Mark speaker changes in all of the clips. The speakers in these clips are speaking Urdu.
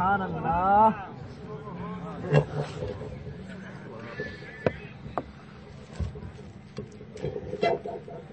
Speaker 1: سبحان اللہ Thank you.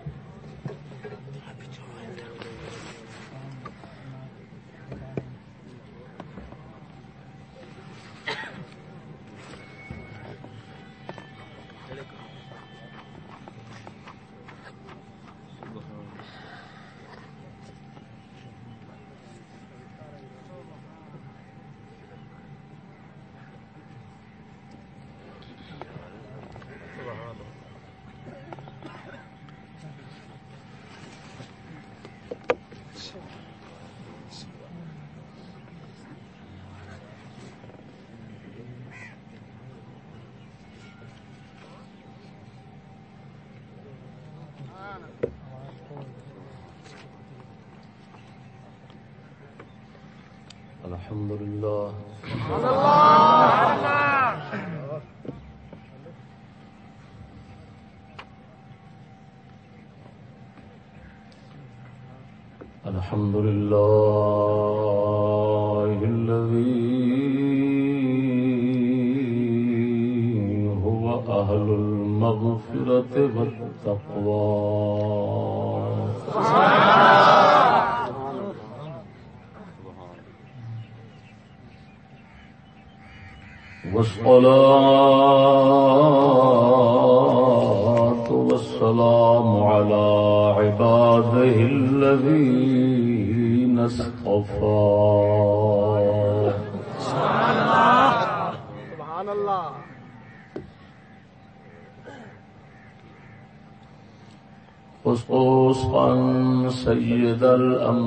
Speaker 2: دل ام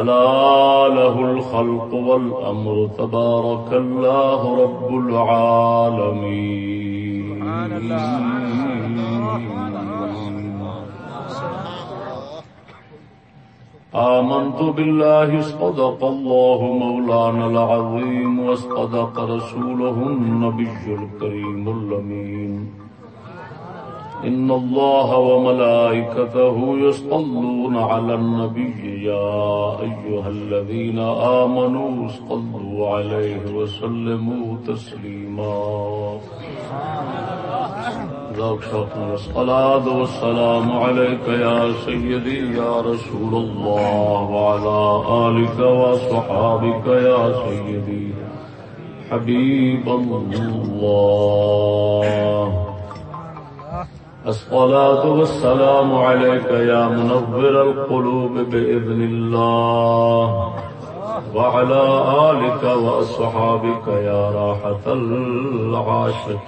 Speaker 2: ألا له الخلق والأمر تبارك الله رب العالمين. آمنت بالله صدق الله مولانا العظيم وصدق رسوله النبي الكريم اللمين إن الله وملائكته يصطلون على النبي يا أيها الذين آمنوا اصطلوا عليه وسلموا تسليما. ذوق شوق الصلاة والسلام عليك يا سيدي يا رسول الله وعلى آلك وصحابك يا سيدي حبيب الله الصلاة والسلام عليك يا منور القلوب بإذن الله. وعلى آلك وأصحابك يا راحة العاشقين.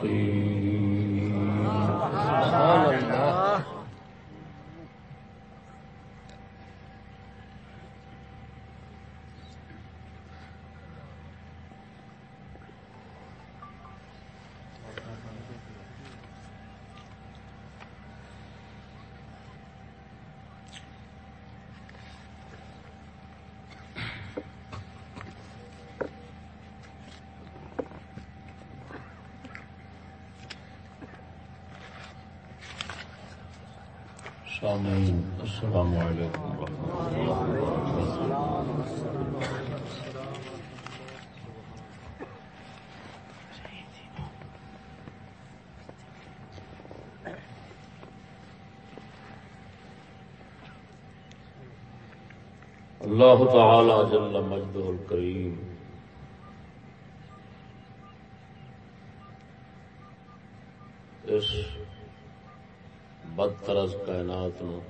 Speaker 2: ਨੂੰ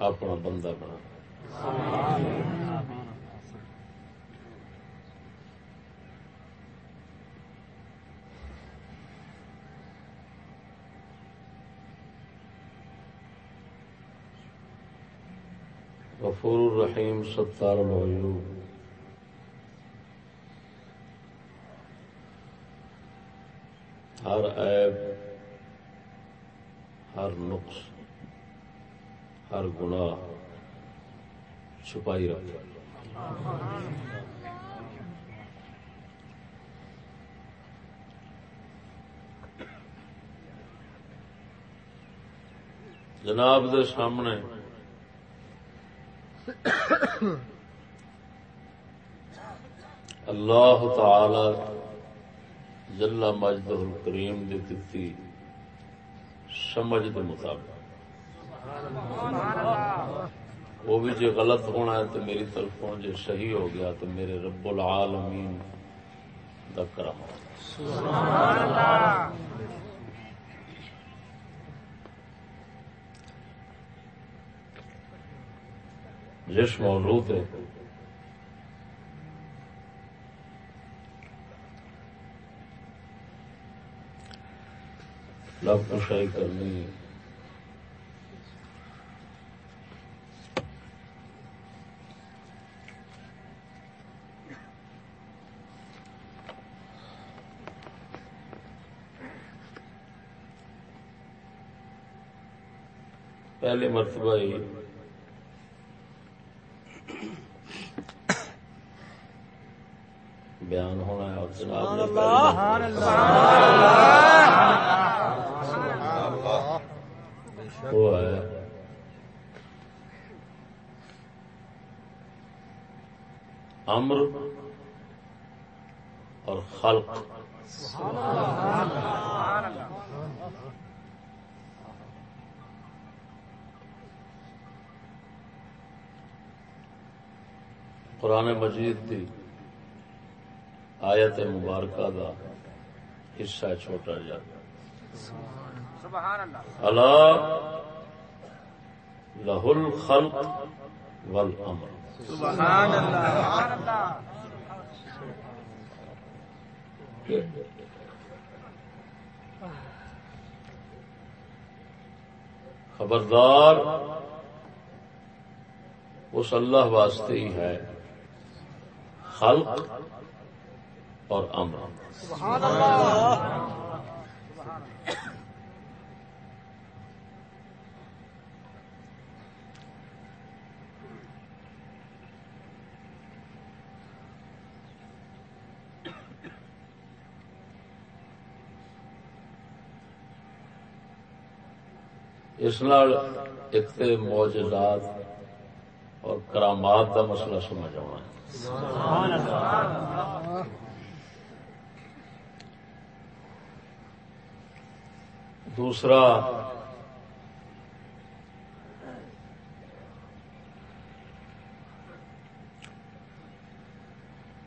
Speaker 2: ਆਪਣਾ ਬੰਦਾ ਬਣਾ غفور الرحيم ستار العیوب ہر عیب ہر نقص، ہر گناہ چھپائی رکھے جناب دے سامنے اللہ تعالی جلا مجد الکریم دی سمجھ دے مطابق۔ وہ بھی جی غلط ہونا ہے تو میری طرفوں جی صحیح ہو گیا تو میرے رب العالمین دا کرم۔ جس موجود ہے لب کشائی کرنی پہلی مرتبہ ہی بیان ہونا ہے اور جناب نے پہلی وہ ہے امر اور خلق۔ قرآن مجید دی آیت مبارکہ دا حصہ چھوٹا جا۔ اللہ لہ الخلق والامر۔ خبردار اس اللہ واسطے ہی ہے خلق اور امر۔ اس نال ایک تے معجزات اور کرامات کا مسئلہ سمجھ آنا ہے۔ دوسرا،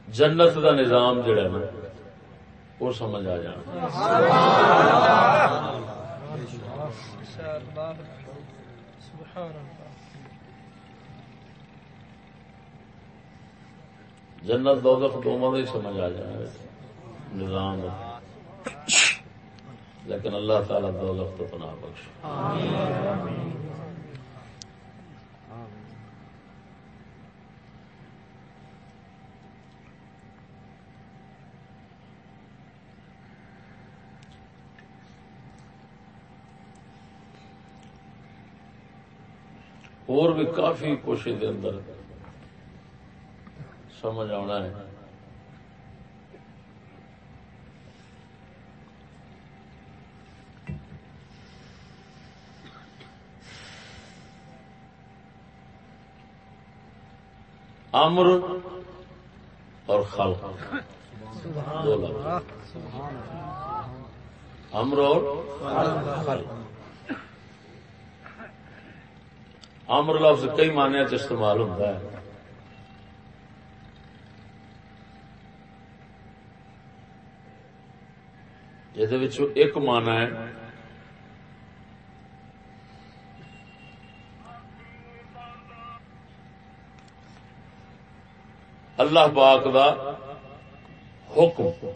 Speaker 2: جنت دا نظام جڑا ہے نا، وہ سمجھ آ جانا۔ جنت دوزخ دونوں ہی سمجھ آ جائے نظام۔ لیکن اللہ تعالی دوزخ تو پناہ بخش اور بھی کافی کچھ دے اندر سمجھ آنا ہے امر اور خلق دو امر اور خلق امر لفظ کئی معنی چ استعمال ہوتا ہے۔ یہ ایک مانا ہے۔ اللہ پاک دا حکم۔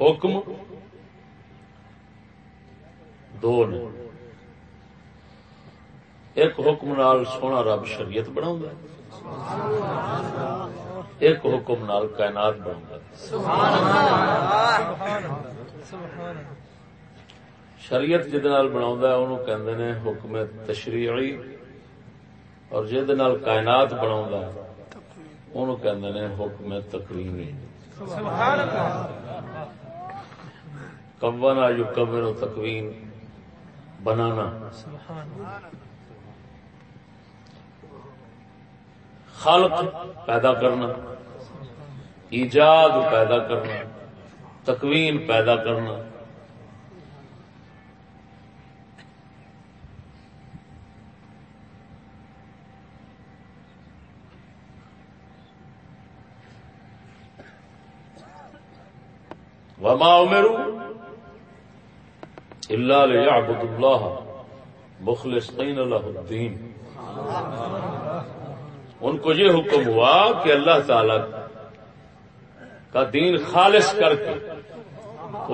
Speaker 2: حکم دو نے ایک حکم نال سونا رب شریعت بنا ایک حکم نال کائنات بن شریعت جد بنا نے حکم تشریعی، اور جد نال کائنات بنا نے حکم تقریمی۔ کبن آجو کبر و تقویم بنانا۔ خلق پیدا کرنا، ایجاد پیدا کرنا، تکوین پیدا کرنا۔ وما امروا الا ليعبدوا الله مخلصين ان کو یہ حکم ہوا کہ اللہ تعالی کا دین خالص کر کے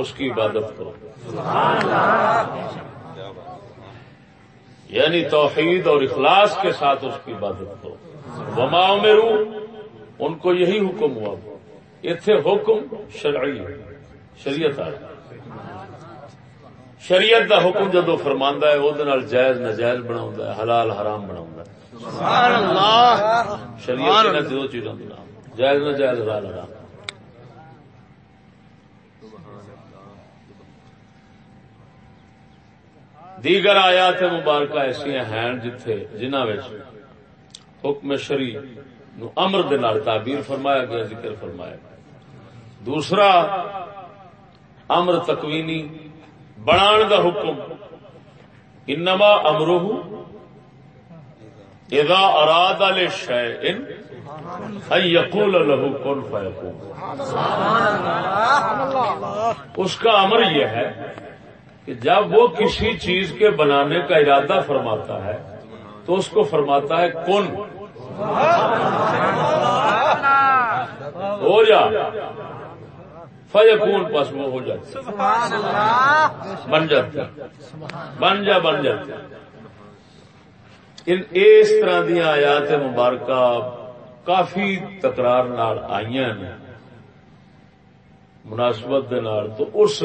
Speaker 2: اس کی عبادت کرو. یعنی توحید اور اخلاص کے ساتھ اس کی عبادت کرو. وما میرو ان کو یہی حکم ہوا. اتنے حکم شرعی شریعت آ شریعت دا حکم جدو فرماندا ہے وہ جائز نجائز بنا حلال حرام بنا شریعت دو چیزوں جائز نہ جائز حلال حرام۔ دیگر آیات مبارکہ ایسی ہیں جتھے جنہ حکم شری نو امر دے تعبیر فرمایا گیا ذکر فرمایا دوسرا امر تکوینی۔ بنان دا حکم. انما امروہ اذا اراد لشيء ان يقول له كن فيكون اس کا امر یہ ہے کہ جب وہ کسی چیز کے بنانے کا ارادہ فرماتا ہے تو اس کو فرماتا ہے کن. ہو جا فیکون پس وہ ہو جاتا بن جاتا۔ بن جا بن جاتا اس طرح دیا آیات مبارکہ کافی تکرار آئی مناسبت تو اس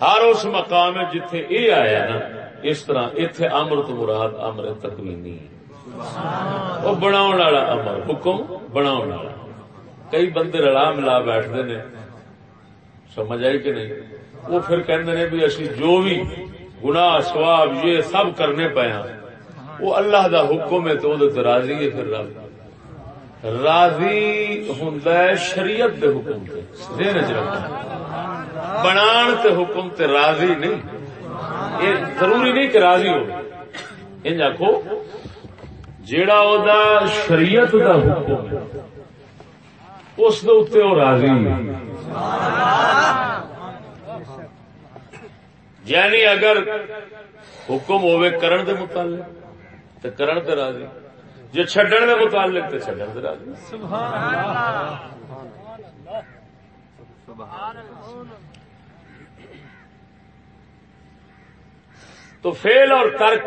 Speaker 2: ہر اس مقام جتھے یہ آیا نا اس طرح اتے امرت مراد امر تکوینی وہ بنا امر حکم بنا کئی بندے رلا ملا بیٹھتے نے۔ سمجھ آئی کہ نہیں؟ وہ پھر کہندے بھی اسی جو بھی گناہ سواب یہ سب کرنے پے ہاں۔ وہ اللہ دا حکم ہے تو وہ راضی ہے پھر رب۔ راضی ہوں شریعت دے حکم تے۔ دین چ رکھنا۔ بنان تے حکم تے راضی نہیں۔ یہ ضروری نہیں کہ راضی ہو۔ ان آخو جیڑا او دا شریعت دا حکم ہے، اس دے اتنے وہ راضی یعنی اگر حکم ہوئے کرن دے متعلق تو کرن دے راضی۔ جو چھڈن دے متعلق تو چھڈن دے راضی۔ تو فیل اور ترک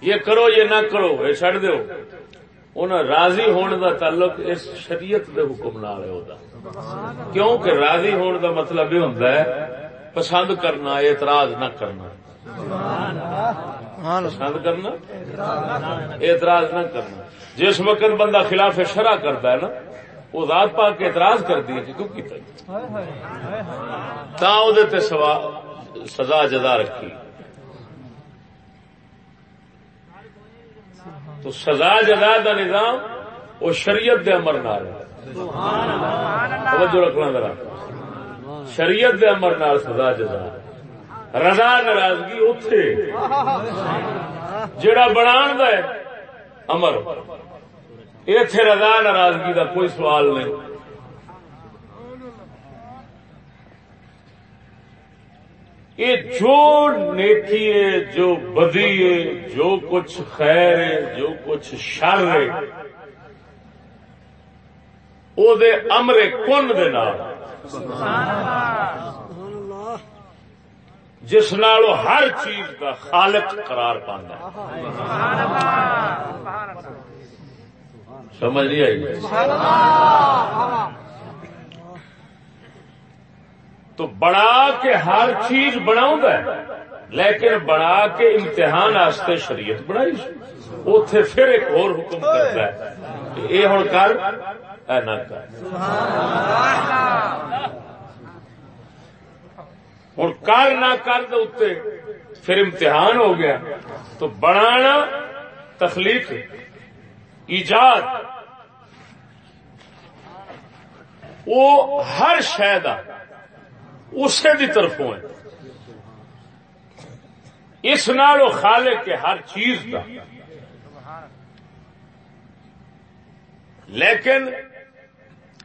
Speaker 2: یہ کرو یہ نہ کرو یہ چڈ دو راضی ہونے دا تعلق اس شریعت دے حکم نال ہے کیوں کہ راضی ہونے دا مطلب یہ ہوتا ہے پسند کرنا اعتراض نہ کرنا۔ پسند کرنا اعتراض نہ کرنا۔ جس وقت بندہ خلاف شرع کرتا ہے نا وہ ذات پا کے اعتراض کر دی کیوں سوا سزا جزا رکھی۔ تو سزا جزا دا نظام، وہ شریعت دے امر نال توجہ رکھنا ذرا۔ شریعت دے امر نال سزا جزا رضا، ناراضگی اتے جڑا بنا امر۔ اتے رضا، ناراضگی کا کوئی سوال نہیں۔ یہ جو نیکی ہے، جو بدی ہے، جو کچھ خیر ہے، جو کچھ شر ہے۔ وہ امر کن دے جس نال ہر چیز کا خالق قرار پانا سمجھ نہیں آئی؟ تو بڑا کے ہر چیز بنا لیکن بڑا کے امتحان آستے شریعت بنائی اتے پھر ایک اور حکم کرتا ہے یہ ہوں کر نہ کر۔ ہوں کر نہ کر دے پھر امتحان ہو گیا۔ تو بنانا تخلیق، ایجاد۔ وہ ہر شاید اسے دی طرفوں ہے اس نال خالق کے ہر چیز کا لیکن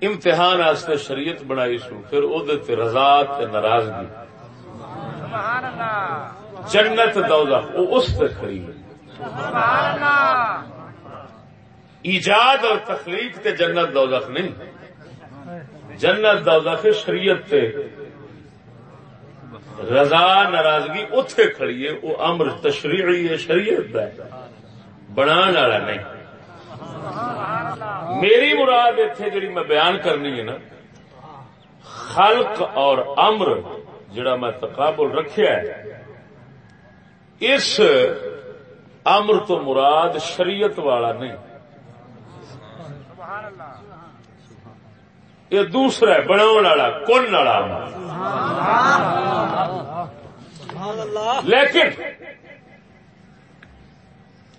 Speaker 2: امتحان آستے شریعت بنائی سو پھر وہ رضا ناراضگی۔ جنت دودا وہ اس کھڑی۔ ہے ایجاد اور تخلیق تے جنت دوزخ نہیں جنت دوزخ شریعت تے رضا ناراضگی اتے کھڑی ہے، وہ امر تشریعی ہے، شریعت ہے۔ بنا والا نہیں۔ میری مراد اتنے جڑی میں بیان کرنی ہے نا، خلق اور امر جڑا میں تقابل رکھیا ہے، اس امر تو مراد شریعت والا نہیں۔ یہ دوسرا ہے بنا والا، کن والا۔ لیکن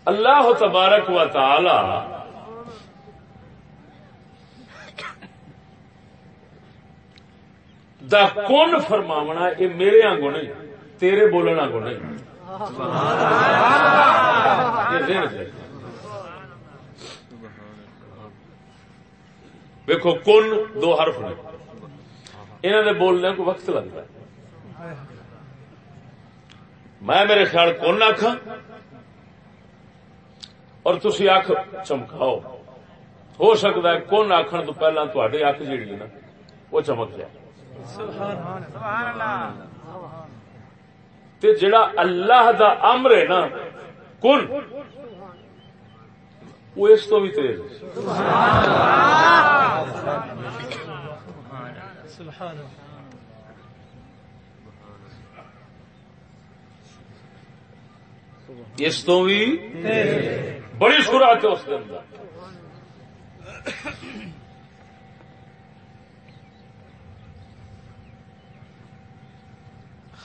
Speaker 2: اللہ تبارک و تعالی دا کون فرماونا، یہ میرے آنگو نہیں، تیرے بولن آنگو نہیں۔ دیکھو کن دو حرف نے۔ انہوں نے بولنے کو وقت لگتا ہے۔ میں میرے خیال کون آخا اور تھی اکھ چمکاؤ۔ ہو سکتا ہے کون آخر تو پہلا تھی اکھ جیڑی ہے نا، وہ چمک جائے۔ تے جڑا اللہ دا امر ہے نا، کن؟ وہ اس تو بھی تیز اس تو بھی بڑی سورت ہے اس کے اندر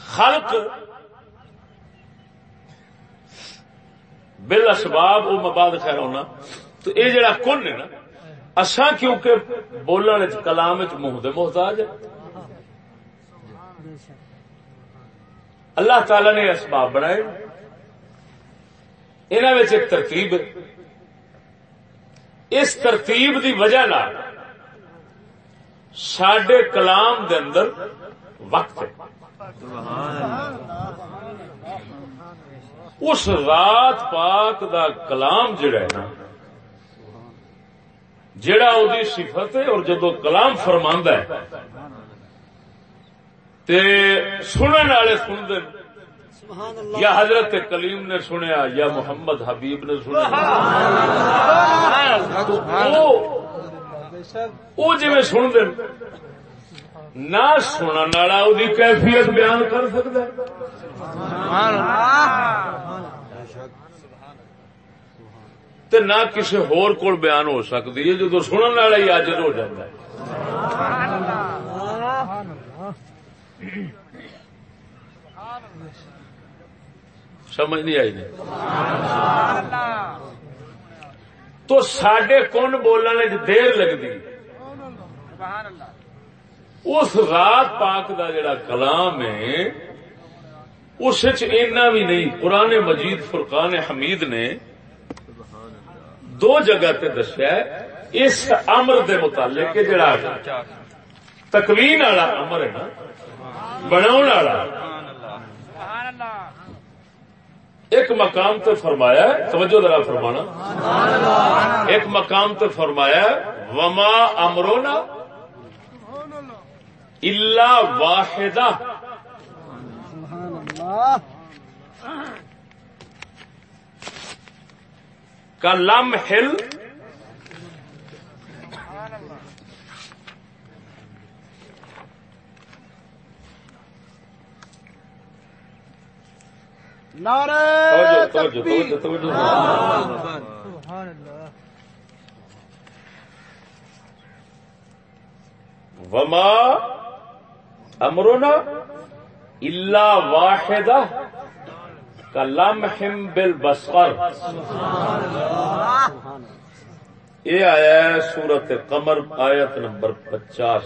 Speaker 2: خلق بل اسباب وہ مباد خیر ہونا۔ تو یہ جڑا کن ہے نا اصا کیونکہ بولنے کلام منہ دے محتاج ہے اللہ تعالی نے اسباب بنائے۔ انہوں ایک ترتیب اس ترتیب دی وجہ سڈے کلام دے اندر وقت اس رات پاک دا کلام جڑا ہے نا، جڑا وہ صفت ہے اور جدو کلام فرما ہے، تے سنن والے سن دے یا حضرت کلیم نے سنیا، یا محمد حبیب نے سنیا۔ وہ جی سن دے نہ سننے والا وہ کیفیت بیان کر سکتا تے نہ کسی ہور کول بیان ہو سکتی ہے جدو سنن والا ہی آجز ہو جاتا ہے۔ سمجھ نہیں آئی نہیں؟ تو سڈے کن بولنے دیر لگتی اس رات پاک دا جڑا کلام ہے اس اینا بھی نہیں، قرآن مجید، فرقان حمید نے دو جگہ تے دسیا اس امر دے متعلق جڑا تکوین والا امر ہے نا بناؤ والا۔ ایک مقام تے فرمایا توجہ ذرا فرمانا۔ ایک مقام تے فرمایا وما امرونا اللہ واحدہ۔ کا لم ہل وما امرنا اللہ واحدہ کا لمحم بالبصر۔ یہ آیا ہے سورت قمر، آیت نمبر پچاس۔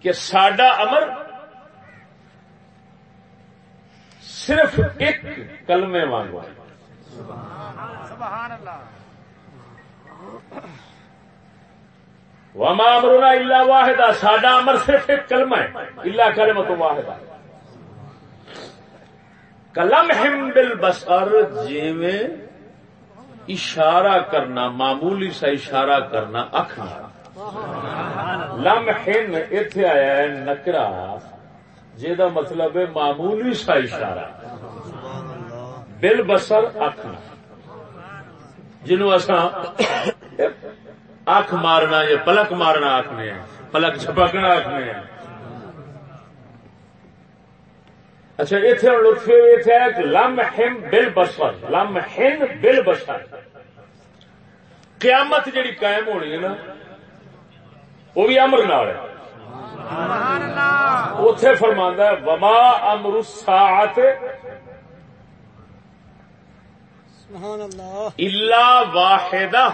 Speaker 2: کہ ساڈا امر صرف ایک کلمے وانگو
Speaker 3: سبحان اللہ۔
Speaker 2: وما امرنا الا واحدہ ساڈا امر صرف ایک کلمہ ہے، الا کلمہ واحدہ۔ کلم ہم بل بسر جیویں اشارہ کرنا، معمولی سا اشارہ کرنا اکھ نال لم ہن اتے آیا ہے نکرا جہاں مطلب ہے معمولی سا اشارہ۔ بل بسر اکھ نال جنوں اساں اکھ مارنا یا پلک مارنا آخنے ہیں۔ پلک چھپکنا آخنے ہیں۔ اچھا اتنے لطف اتنے ہے کہ لم ہم بل بسر لم ہن بل بسر قیامت جڑی قائم ہونی ہے نا وہ بھی امر نال ہے۔ اتے فرماندہ ہے وما امر الساعت
Speaker 3: سبحان اللہ۔
Speaker 2: الا واحدہ۔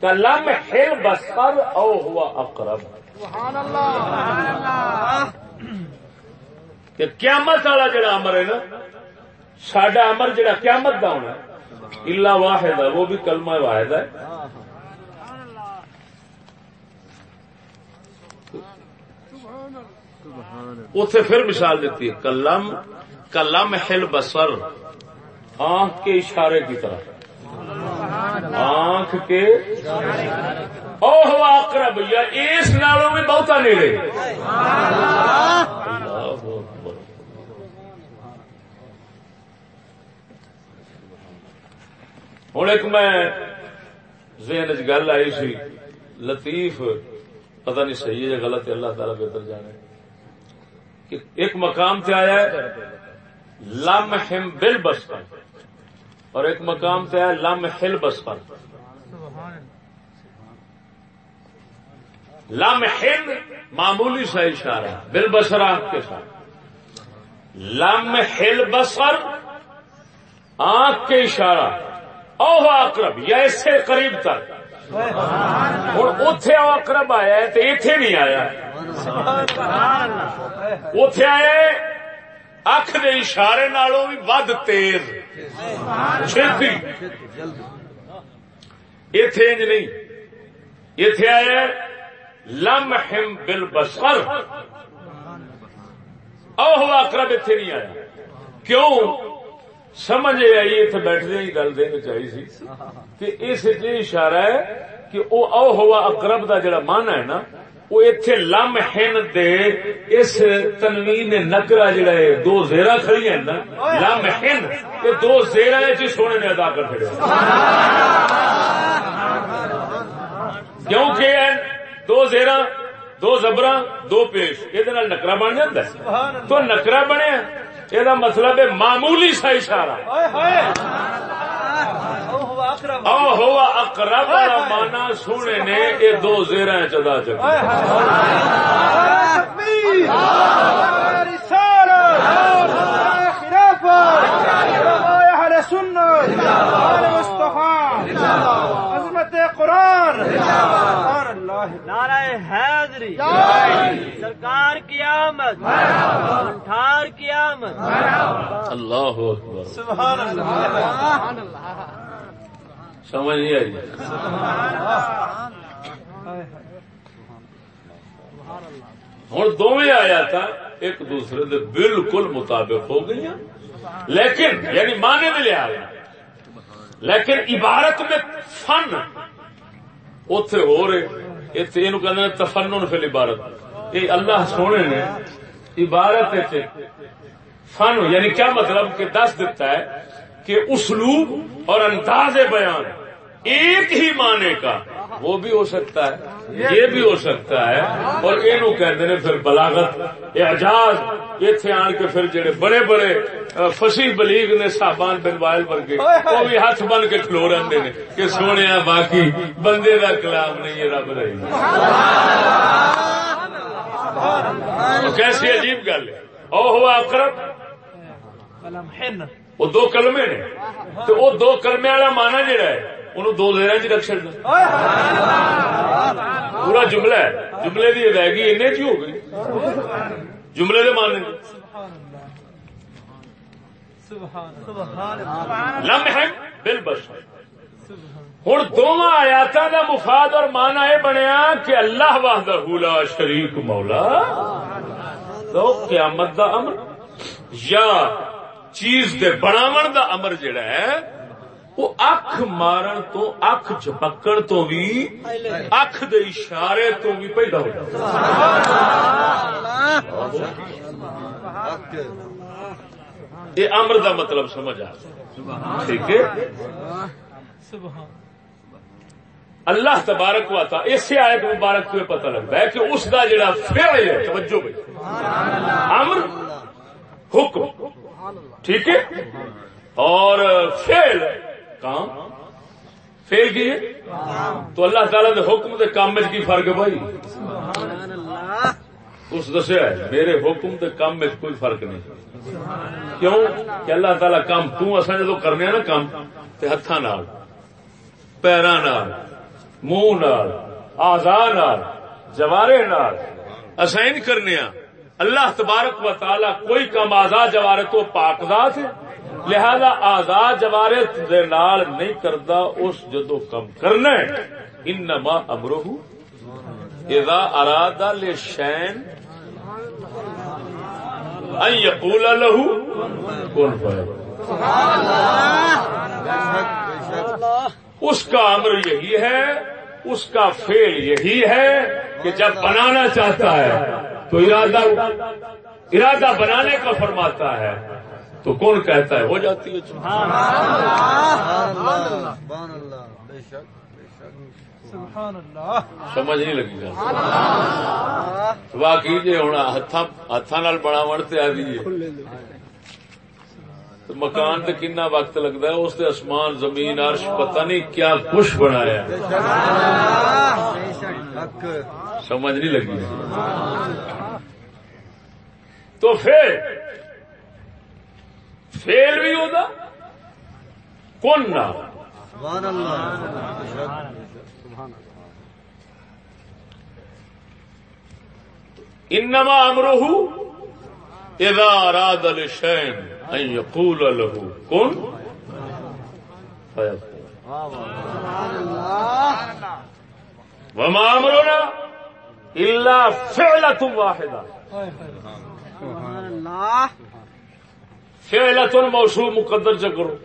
Speaker 2: کلم ہل بسر او ہوا اقرب۔
Speaker 3: سبحان اللہ۔ سبحان اللہ
Speaker 2: کہ قیامت والا جڑا امر ہے نا سڈا امر جڑا قیامت کا ہونا الا واحد ہے وہ بھی کلمہ واحد ہے۔ اتے پھر مثال دیتی ہے کلم کلم ہل بسر آنکھ کے اشارے کی طرح۔ آنکھ کے اوہ اقرب، یا اس نالوں میں بہتا نیڑے ہوں ایک میں ذہن چ گل آئی سی، لطیف، پتہ نہیں صحیح ہے یا غلط ہے اللہ تعالیٰ بہتر جانے۔ کہ ایک مقام تے آیا ہے لم ہم بل بسپن اور ایک مقام تے آیا لم ہل بسپن لم ہل معمولی سا اشارہ بل بسر آنکھ کے ساتھ۔ لم ہل بسر آنکھ کے اشارہ۔ اوہ اقرب یا اس سے قریب تک ہوں اتے اقرب آیا ہے تو اتے نہیں آیا۔ اتے آیا اکھ دے اشارے نالوں بھی ود تیز چھتی اتے انج نہیں اتے آیا ہے لم ہم بل بسر اقرب اتے نہیں آیا کیوں سمجھ آئی اتنے بیٹھتے ہی گل دینی چاہیے سی کہ اس اشارہ ہے کہ وہ او ہوا اقرب دا جڑا من ہے نا وہ اتنے لم ہن دے اس تنوین نکرا جڑا ہے، دو زیرا کھڑی ہیں نا، لم ہن یہ دو زیرا چ سونے نے ادا کر چڑیا کیونکہ دو زیرا دو زبر دو پیش، یہ نکرا بن جاتا ہے۔ تو نکرا بنیا یہ مطلب ہے معمولی سا اشارہ۔ اقرب۔ والا مانا سونے نے یہ دو زیرہ چدا چکا
Speaker 3: عظمت قرآن۔
Speaker 1: نعرہ حیدری۔ سرکار کی آمد ٹھار کی آمد
Speaker 2: اللہ اکبر۔
Speaker 3: سبحان اللہ۔
Speaker 2: سمجھ نہیں آئی ہوں دونوں آیا تھا ایک دوسرے دے بالکل مطابق ہو گئی لیکن یعنی مانے میں لیا لیکن عبارت میں فن اتے ہو رہے۔ اتنے یہ کہ تفنن فل عبارت یہ اللہ سونے نے عبارت فن یعنی کیا مطلب کہ دس دیتا ہے کہ اسلوب اور انداز بیان ایک ہی معنی کا وہ بھی ہو سکتا ہے یہ بھی ہو سکتا ہے اور یہ کہتے ہیں پھر بلاغت اعجاز اتنے آن کے پھر جڑے بڑے بڑے فسی بلیغ نے صابان بن وائل ورگے وہ بھی ہاتھ بن کے کھلو رہے ہیں کہ سونے باقی بندے کا کلام نہیں یہ رب رہی۔ کیسی عجیب گل ہے۔ او ہوا اقرب۔ وہ دو کلمے نے۔ تو وہ دو کلمے والا مانا جہا ہے، انہوں دو زیرہ چ رکھ چڑنا پورا جملہ ہے۔ جملے کی رہ گئی ان ہو گئی۔ جملے کے مانے لمحے بل بس ہوں دونوں آیات کا مفاد اور مانا یہ بنیا کہ اللہ وحدہ لا شریک مولا۔ تو قیامت دا امر۔ یا چیز دے بناون دا امر جڑا ہے، وہ اکھ مارن تو، اکھ چپکن تو بھی، اکھ دے اشارے تو بھی پیدا ہو یہ امر دا مطلب سمجھ آ ٹھیک ہے؟ اللہ تبارک ہوا تھا اسے آئے مبارک تمہیں پتہ لگتا ہے کہ اس کا جڑا فعل ہے، توجہ بھائی۔ امر، حکم۔ ٹھیک ہے؟ اور فیل کام۔ فیل کی ہے؟ تو اللہ تعالی دے حکم دے کام میں کی فرق ہے بھائی؟ اس دسیا ہے میرے حکم دے کام میں کوئی فرق نہیں۔ کیوں؟ کہ اللہ تعالی کام تو اصا جدو کرنے نا کام تے ہاتھ نال نال منہ نال آزا نال جوارے نال کرنے اللہ تبارک و تعالی کوئی کم آزاد جوارے تو پاک ہے۔ لہذا آزاد جوارے دے نال نہیں کردا اس جدو کم کرنا ہے۔ انما امرہ اذا اراد لشین ان یقول له کن اس کا امر یہی ہے، اس کا فیل یہی ہے کہ جب بنانا چاہتا ہے تو ارادہ ارادہ بنانے کا فرماتا ہے تو کون کہتا ہے؟ ہو جاتی ہے سمجھ نہیں لگی باقی جی ہوں ہاتھ آ دیجیے تو مکان تے کنا وقت لگتا ہے، اس اسمان زمین، عرش، پتہ نہیں کیا کچھ بنایا سمجھ نہیں لگی۔ تو پھر فیل بھی ہوگا کون نہ؟ انما امرہ اذا اراد لشین ان یقول له کن وما امرنا الا فعلة واحدة. فعلة موصول مقدر چکرو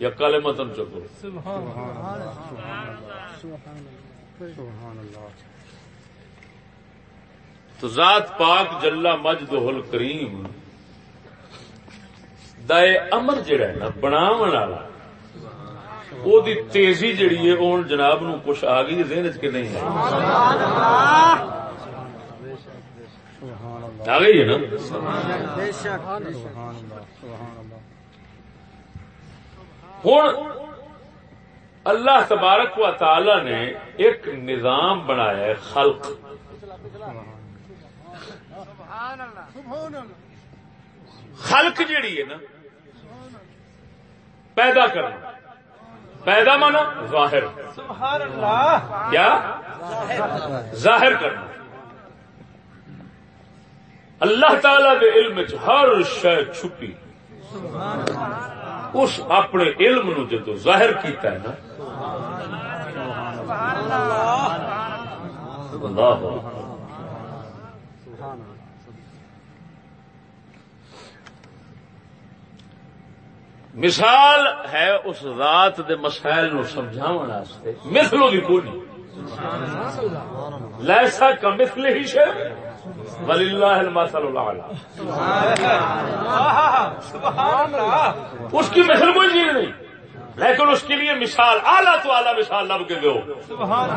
Speaker 2: یا کلمتن چکرو تو ذات پاک جلا مجد ہل دے امر جڑا ہے نا بناو والا۔ تیزی جڑی ہے وہ جناب نو کچھ آ گئی ذہن چ نہیں ہے؟ آ گئی ہے نا؟ ہوں اللہ تبارک و تعالی نے ایک نظام بنایا ہے، خلق۔ خلق جیڑی ہے نا پیدا کرنا۔ پیدا مانا ظاہر۔ کیا؟ ظاہر کرنا۔ اللہ تعالی دے علم چ ہر شے چھپی۔ اس اپنے علم نو جدو ظاہر کیتا ہے نا۔ اللہ۔ مثال ہے اس ذات دے مسائل نو سمجھاون واسطے۔ مثلو دی کوئی لیسا کا مثل ہی شے۔ وللہ المثل الاعلی
Speaker 3: سبحان اللہ
Speaker 2: اس کی مثل کوئی چیز نہیں۔ لیکن اس کے لیے مثال، اعلیٰ تو اعلیٰ مثال لب کے دو۔
Speaker 3: سبحان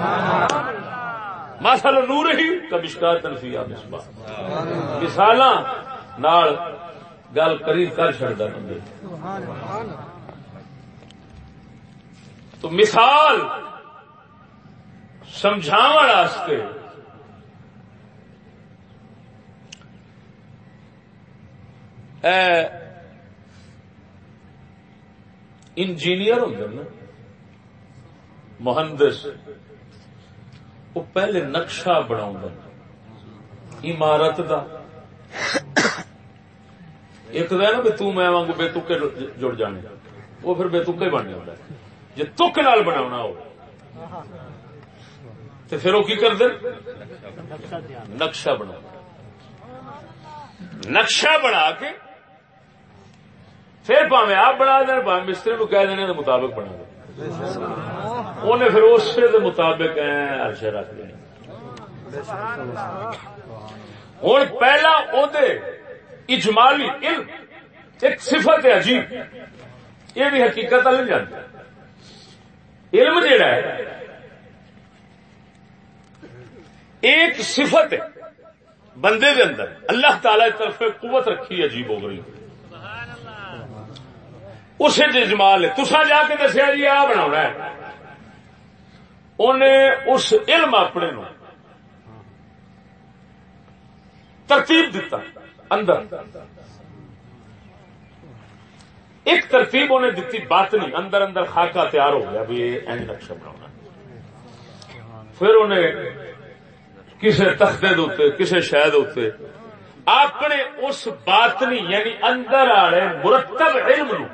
Speaker 2: مثل نور ہی کا مشکات تنفیہ مصباح۔ مثالاں نال گل قریب کر چڑتا بندے تو مثال سمجھاو واسطے انجینئر ہوں نا، مہندس وہ پہلے نقشہ بنا عمارت دا۔ ایک تو ہے نا تو میں وانگو بے تکے جڑ جانے۔ وہ پھر بے تکے بن جاتا ہے۔ جی تک نال بنا ہو تو پھر وہ کی کر دے نقشہ بنا نقشہ بنا کے پھر پاوے آپ بنا دیں پاوے مستری کو کہہ دینے مطابق بنا دیں۔ انہیں پھر اس کے مطابق عرش رکھ دیں۔ ہوں پہلا اجمالی علم، ایک صفت ہے عجیب، یہ بھی حقیقت نہیں جانتا علم جہا ہے، ایک صفت ہے، بندے دے اندر۔ اللہ تعالی طرف قوت رکھی عجیب ہو گئی۔ اسے جمال ہے تسا جا کے دسیا جی آ بنا ہے۔ انہیں اس علم اپنے نو ترتیب دیتا اندر۔ ایک ترتیب انہیں دیتی بات نہیں، اندر اندر خاکہ تیار ہو گیا بھی یہ نقشہ بنا پھر انہیں کسے تختے دوتے کسے شہد ہوتے اپنے اس باطنی یعنی اندر آڑے مرتب علم نو۔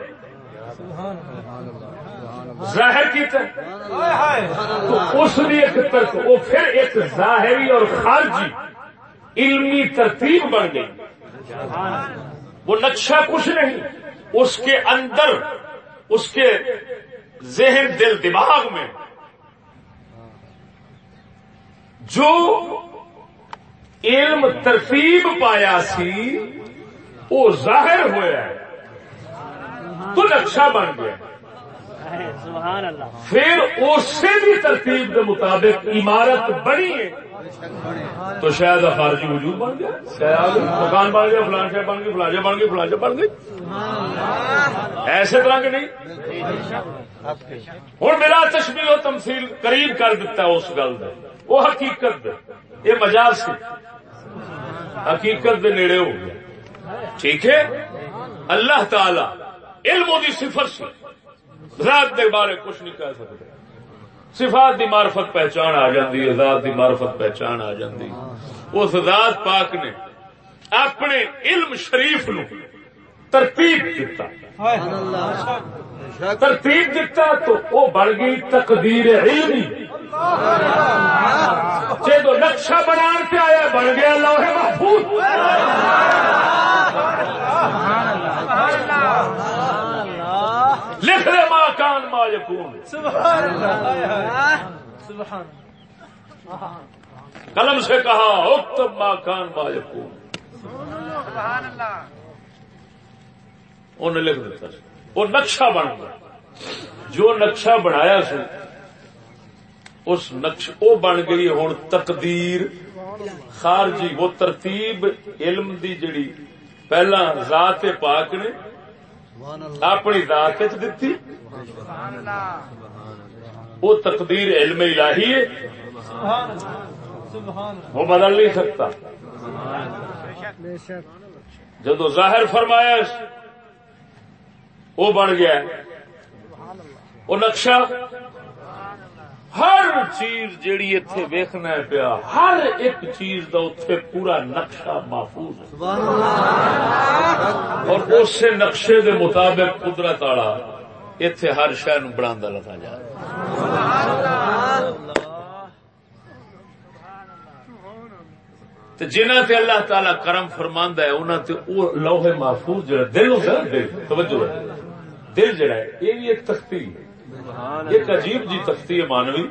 Speaker 2: ظاہر کیتا تو اس بھی ایک ترک وہ پھر ایک ظاہری اور خارجی علمی ترتیب بن گئی۔ وہ نقشہ کچھ نہیں، اس کے اندر، اس کے ذہن، دل، دماغ میں جو علم ترتیب پایا سی، وہ ظاہر ہوا ہے۔ تو نقشہ بن گیا۔ پھر اسے بھی ترتیب کے مطابق عمارت بنی۔ ہے تو شاید خارجی وجود بن گیا۔ شاید مکان بن گیا، فلان شہر بن گئی، فلاں بن گئی، فلاں بن گئی۔ ایسے طرح کے نہیں۔ ہوں میرا تشبیہ و تمثیل قریب کر دیتا ہے اس گل دے۔ وہ حقیقت دے۔ یہ مجاز سی حقیقت دے نیڑے ہو گیا۔ ٹھیک ہے؟ اللہ تعالی علم دی صفر سے ذات دے بارے کچھ نہیں کہہ سکتے۔ صفات دی معرفت پہچان آ جاندی ہے، ذات دی معرفت پہچان آ جاندی اس ذات پاک نے اپنے علم شریف نو ترتیب دیتا ترتیب دیتا تو وہ بڑھ گئی تقدیر علمی۔ جدو نقشہ بنا کے آیا، بن گیا لوہے محفوظ۔ لکھ رہے ما یکون
Speaker 3: سبحان اللہ سبحان
Speaker 2: قلم سے کہا اکتب ماں کان ما یکون
Speaker 3: سبحان اللہ
Speaker 2: انہیں لکھ دیتا سی وہ نقشہ بن گیا جو نقشہ بنایا سی اس نقش وہ بن گئی ہوں تقدیر خارجی وہ ترتیب علم دی جڑی پہلا ذات پاک نے اپنی ذات دیتی وہ تقدیر علم الہی ہے۔ وہ بدل نہیں سکتا۔ جدو ظاہر فرمایا وہ بن گیا۔ وہ نقشہ ہر چیز جیڑی اتنے ویخنا پیا، ہر ایک چیز دا اتنے پورا نقشہ محفوظ ہے۔ اور اسی نقشے دے مطابق قدرت والا اتے ہر شہر بنا لگا جا جنہ تے اللہ تعالی کرم فرماند ہے انہوں تے او لوہے محفوظ جڑا دل ہوتا ہے دل توجہ ہے۔ دل جڑا ہے یہ بھی ایک تختی ہے۔ ایک عجیب جی تختی ہے مانوی.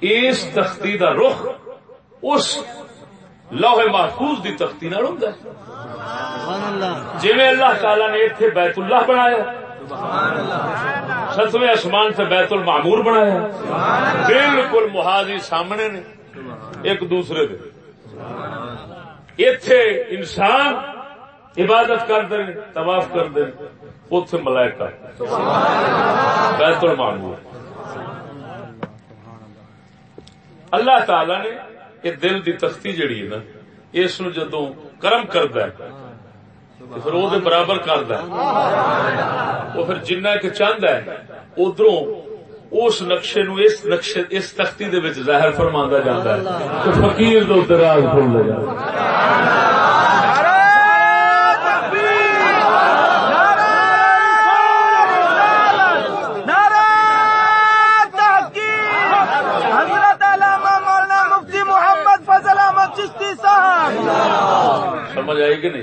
Speaker 2: اس تختی دا رخ اس لوہے محفوظ دی تختی نہ ہوندا ہے. جی اللہ تعالی نے اتنے بیت اللہ بنایا ستویں آسمان سے بیت المعمور بنایا بالکل محاذی سامنے نے. ایک دوسرے دے. اتے انسان عبادت کرتے طواف کرتے اتے ملائکہ۔ بیت المعمور۔ اللہ تعالی نے یہ دل دی تختی جڑی ہے نا، اس نو جدو کرم کرد پھر وہ برابر کرد وہ پھر جنہ کہ چاہد ہے، ادھروں اس نقشے نو، اس نقشے، اس تختی دے وچ ظاہر فرماندا جاندا ہے۔ کہ فقیر دے دراز کھل جاندا
Speaker 3: حضرت علامہ مولانا مفتی محمد فضل احمد صاحب!
Speaker 2: سمجھ آئی کہ نہیں؟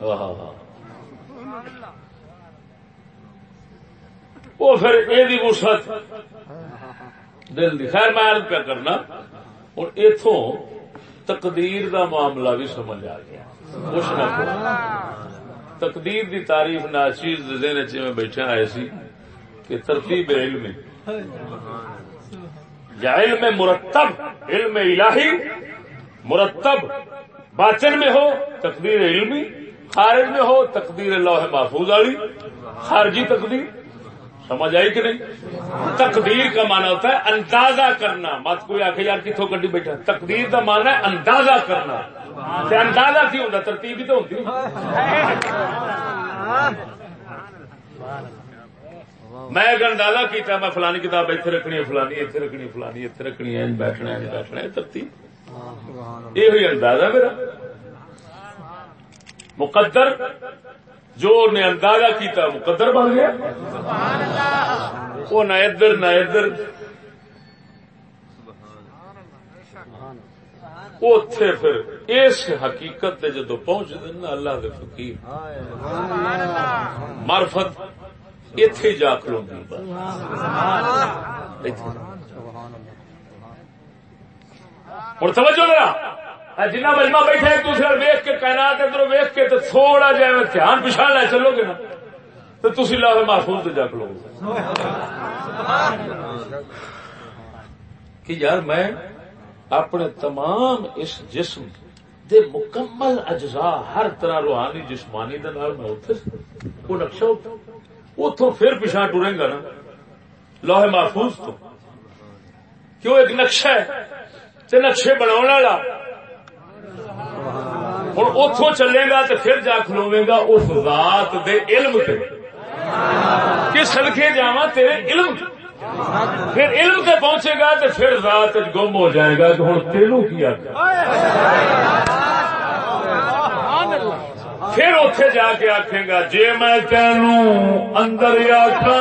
Speaker 2: ہاں ہاں وہ پھر یہ بھی وسعت۔ دل دی خیر میں عرض پہ کرنا۔ ہوں اتوں تقدیر دا معاملہ بھی سمجھ آ گیا۔ کچھ نہ کچھ۔ تقدیر دی تعریف ناچیز دین چ میں بیٹھا آئے سی کہ ترتیب علم یا علم مرتب، علم الہی مرتب، باطن میں ہو، تقدیر علمی، خارج میں ہو، تقدیر لوح محفوظ والی خارجی تقدیر، سمجھ آئی کہ نہیں؟ تقدیر کا معنی ہوتا ہے اندازہ کرنا مت کوئی آخ یار کتوں گڈی بیٹھا تقدیر کا معنی ہے اندازہ کرنا اندازہ کی ہوتا ترتیب ہی تو ہوتی میں اگر اندازہ کیتا میں فلانی کتاب اتنے رکھنی ہے فلانی اتنے رکھنی فلانی اتنے رکھنی ہے بیٹھنا ہے بیٹھنا ہے ترتیب۔ یہ ہوئی اندازہ میرا۔ مقدر جو نے اندازہ کیتا مقدر بن گیا۔ وہ نہ ادھر نہ ادھر۔ اتے پھر اس حقیقت جدو پہنچ دینا اللہ دے فقیر۔ معرفت۔ اتے جا کلو ہوں توجہ ذرا جنہ مجمع بیٹھے ایک دوسرے ویخ کے کائنات ادھر ویخ کے تو تھوڑا جا دھیان پچھا لے، چلو گے نا؟ تو تھی لاہے محفوظ تو جا کلو کہ یار میں اپنے تمام اس جسم دے مکمل اجزاء، ہر طرح روحانی جسمانی دے نال میں اتنے وہ نقشہ اتوں پھر پچھا ٹورے گا نا۔ لوہے محفوظ تو۔ کیوں ایک نقشہ ہے؟ تے نقشے بنا والا۔ ہوں اتوں چلے گا تو پھر جا کھلوے گا اس ذات دے علم تے۔ کہ سدکے جا تیرے علم پھر علم تے پہنچے گا تو پھر ذات گم ہو جائے گا کہ ہوں تینوں کی پھر اتے جا کے آخے گا جی میں تینوں اندر آخا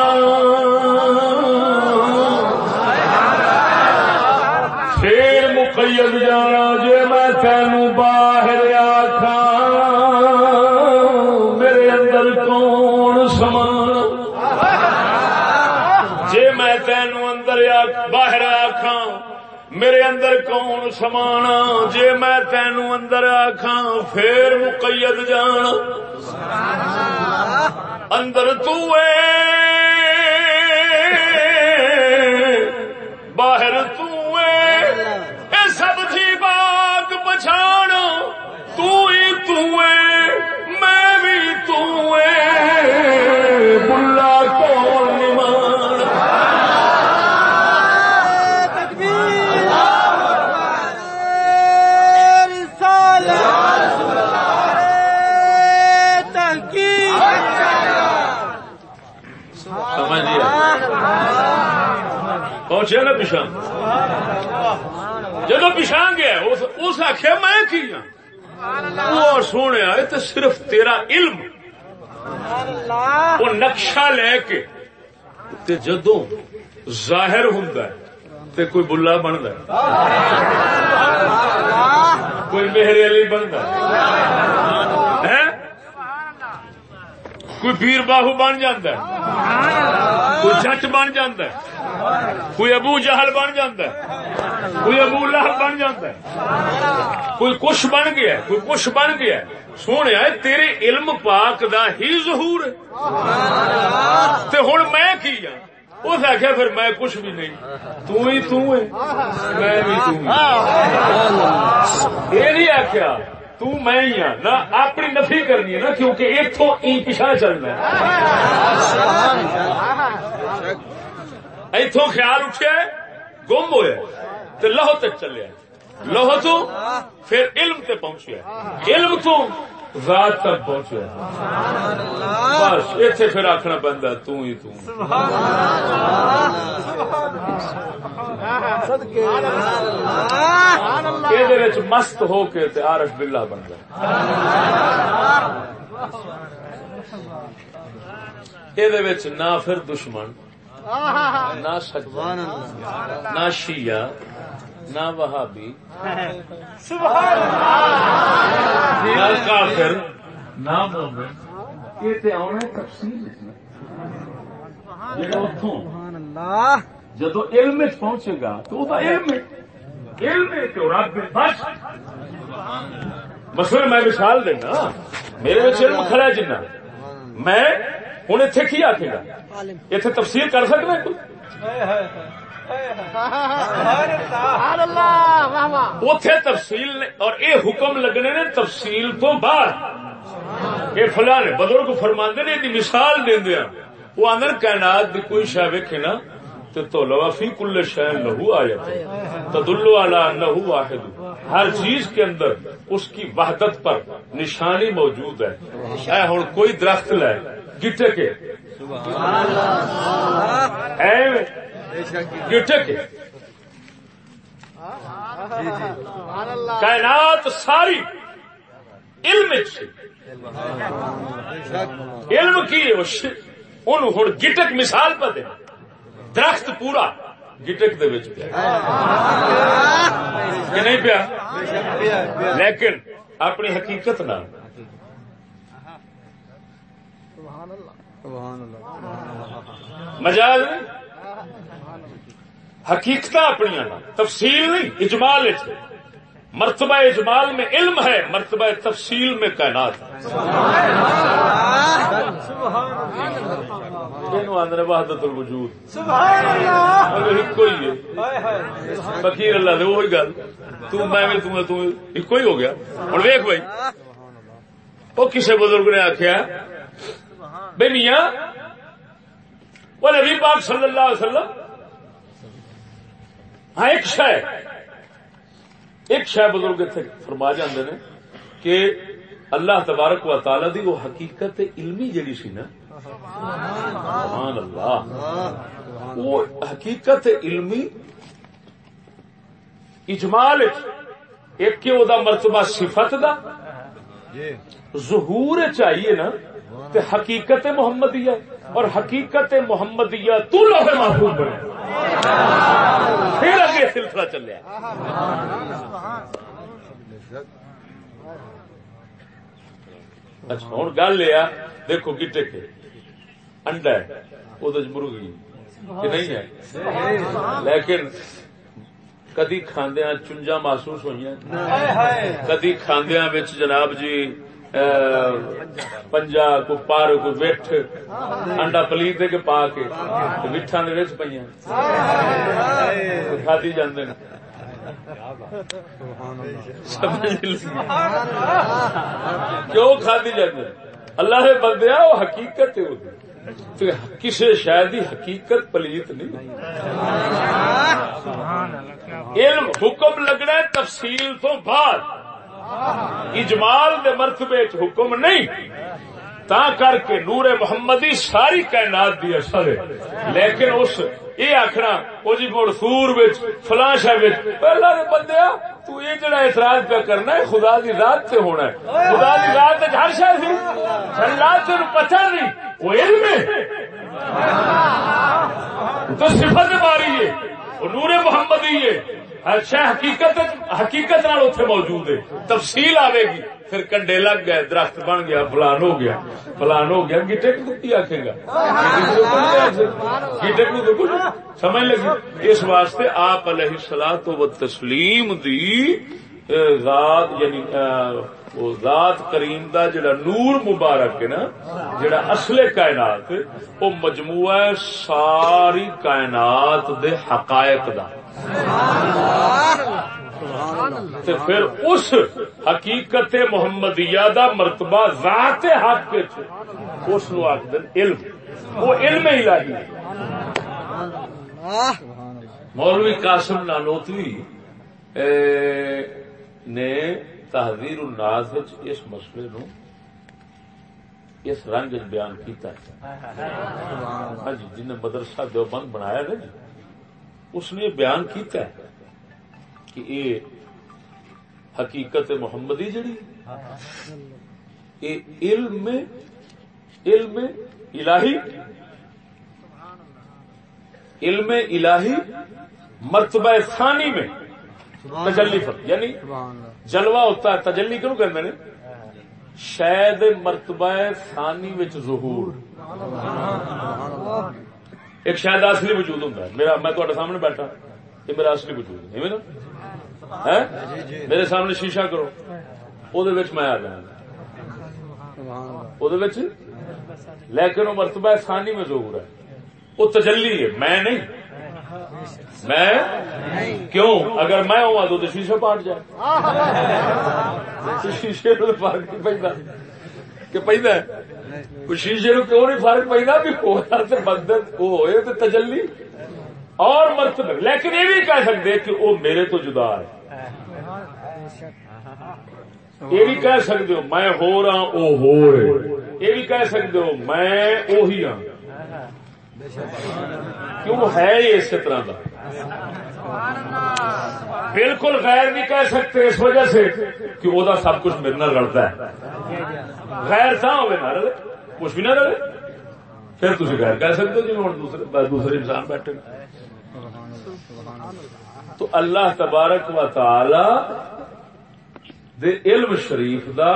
Speaker 2: پھر مقید جانا جی میں تینوں باہر اندر کون سمانا؟ جے میں تینو اندر آخا پھر مقید جان اندر تو باہر تو اے سب جی باغ پچھان تو ہی تو میں بھی تو جدو پچھا گیا اس- آخیا میں کی ہاں؟ وہ سونے تو صرف تیرا علم۔ وہ نقشہ لے کے تے جدو ظاہر ہوں تے کوئی بلا بنتا کوئی مہر علی بنتا ہے۔ کوئی پیر باہو بن جاتا ہے۔ کوئی جٹ بن جاتا ہے، کوئی ابو جہل بن جاتا ہے، کوئی ابو لہب بن جاتا ہے، کوئی کچھ بن گیا کوئی کچھ بن گیا سونے تیرے علم پاک دا ہی ظہور ہے۔ تے ہوں میں کی ہاں اس آخیا پھر میں کچھ بھی نہیں۔ تو ہی تو ہے۔ میں بھی تو یہ نہیں آخیا تو میں ہی ہاں۔ نہ اپنی نفی کرنی ہے نا کیونکہ اتوں ای پیچھا چلنا اتوں خیال اٹھیا گم ہوا تو لوہ تک چلیا لوہ تو پھر علم تے پہنچیا علم تو ذات تک پہنچیا بس اتنے پھر آخنا بنتا تو ہی تو یہ مست ہو کے تے عارف بلا بن گیا یہ نہ پھر دشمن۔ نہ شیعہ نہ وہابی نہ کافر نہ مومن۔ یہ تے آنا ہے۔ تفصیل اس میں جڑا اتوں جدو علم پہنچے گا تو وہ علم ہے۔ علم ہے کہ رب بس۔ مثلا میں مثال دینا میرے وچ علم کھڑا جنہ۔ میں ہوں اتنے کی آخے گا؟ اتنے تفصیل کر سکنا کوئی؟ اتے تفصیل نے اور اے حکم لگنے نے تفصیل تو بعد۔ یہ فلاں نے بزرگ فرماندے نے دی مثال دیا۔ وہ آدھر کائنات دی کوئی شہ ویکھے نا تو لوا فی کل شہ لہو آیا تدلو والا لہو واحد۔ ہر چیز کے اندر اس کی وحدت پر نشانی موجود ہے۔ اے ہوں کوئی درخت لے۔ گٹے کے۔ گٹے کے۔ کائنات ساری علم علم کی ہوں گٹک مثال پہ دے۔ درخت پورا گٹک دے وچ پیا۔ کہ نہیں پیا؟ لیکن اپنی حقیقت نہ مجاز نہیں۔ حقیقت اپنی تفصیل نہیں اجمال ہے۔ مرتبہ اجمال میں علم ہے مرتبہ تفصیل میں کائنات آدھے وحدت الوجود۔ کوئی فقیر اللہ دے وہی گل۔ تو میں ایک ہی ہو گیا۔ ہوں ویخ بھائی۔ وہ کسی بزرگ نے آخیا بے میاں وہ نبی پاک صلی اللہ علیہ وسلم ہاں ایک شہ ایک شہ بزرگ اتنے فرما جاندے نے کہ اللہ تبارک و تعالی دی وہ حقیقت علمی جڑی سی نا سبحان اللہ وہ حقیقت علمی اجمال ایک کہ وہ مرتبہ صفت دا ظہور چاہیے نا تے حقیقت محمدیہ اور حقیقت محمدیہ تو لوگ محفوظ بنے۔ پھر اگے سلسلہ چلیا اچھا ہوں گل یہ دیکھو گٹے کے انڈا ہے وہ مرغی کہ نہیں ہے؟ لیکن کدی کھاندیا چنجا محسوس ہوئی کدی کھاندیا جناب جی پنجا کو پار کو ویٹ انڈا پلیت کے پا کے کھادی جانے کیوں کھادی جانے اللہ بندیا وہ حقیقت کسی شاید ہی حقیقت پلیت نہیں علم حکم لگنا تفصیل تو بعد اجمال دے مرتبے چ حکم نہیں، تا کر کے نور محمدی ساری کائنات دی اصل ہے۔ لیکن اس، یہ آخنا وہ جی مڑ سور فلاں شہ پہلا دے تو یہ جڑا اعتراض پہ کرنا ہے، خدا دی ذات سے ہونا ہے۔ خدا دی ذات تے ہر شہ سی جنات تین پتہ نہیں، وہ علم ہے۔ تو صفت ماری ہے نور محمدی ہے۔ شہ حقیقت حقیقت نال اتنے موجود ہے۔ تفصیل آئے گی پھر کنڈے لگ گئے، درخت بن گیا فلان ہو گیا۔ فلان ہو گیا گیٹے کو کی آخے گا۔ گیٹے کو تو کچھ سمجھ لگی؟ اس واسطے آپ علیہ سلاح تو تسلیم دی ذات یعنی وہ ذات کریم دا جڑا نور مبارک ہے نا، جڑا اصل کائنات وہ مجموعہ ساری کائنات دے حقائق دا۔ تے پھر اس حقیقت محمدیہ دا مرتبہ ذات حق اس نو علم۔ وہ علم الہی ہے۔ مولوی قاسم نانوتوی نے تحذیر الناس اس مسئلے نو اس رنگ بیان کیتا ہے۔ ہاں جی جن نے مدرسہ دیوبند بنایا نا جی۔ اس نے بیان کیتا ہے کہ یہ حقیقت محمدی جڑی یہ علم علم الہی علم الہی مرتبہ ثانی میں تجلی فر یعنی جلوہ ہوتا ہے تجلی کیوں کرتے ہیں شاید مرتبہ ثانی وچ ظہور۔ ایک شاید اصلی وجود ہوتا ہے۔ میرا میں تھوڑے سامنے بیٹھا یہ میرا اصلی وجود ہے۔ نا؟ میرے سامنے شیشہ کرو۔ وہ میں آ جانا۔ وہ لیکن وہ مرتبہ ثانی میں ظہور ہے۔ وہ تجلی ہے۔ میں نہیں۔ میں کیوں؟ اگر میں ہوا تو شیشہ پاٹ جائے۔ شیشے نو فرق نہیں پہنتا کہ پہنتا ہے۔ شیشے نو کیوں نہیں فرق پہنتا بھی ہوا تو بندے وہ ہوئے تو تجلی۔ اور مرتبہ، لیکن یہ بھی کہہ سکتے کہ وہ میرے تو جدا ہے۔ یہ بھی کہہ سکتے ہو، میں ہو رہا وہ ہو رہے یہ بھی کہہ سکتے ہو، میں وہی ہاں۔ کیوں ہے یہ اسی طرح کا بالکل غیر نہیں کہہ سکتے اس وجہ سے کہ وہ سب کچھ میرے نال رلتا ہے۔ غیر تھا ہوئے نہ رلے، کچھ بھی نہ رلے۔ پھر تھی غیر کہہ سکتے ہو جی ہوں دوسرے دوسرے انسان بیٹھے تو اللہ تبارک و تعالی دے علم شریف دا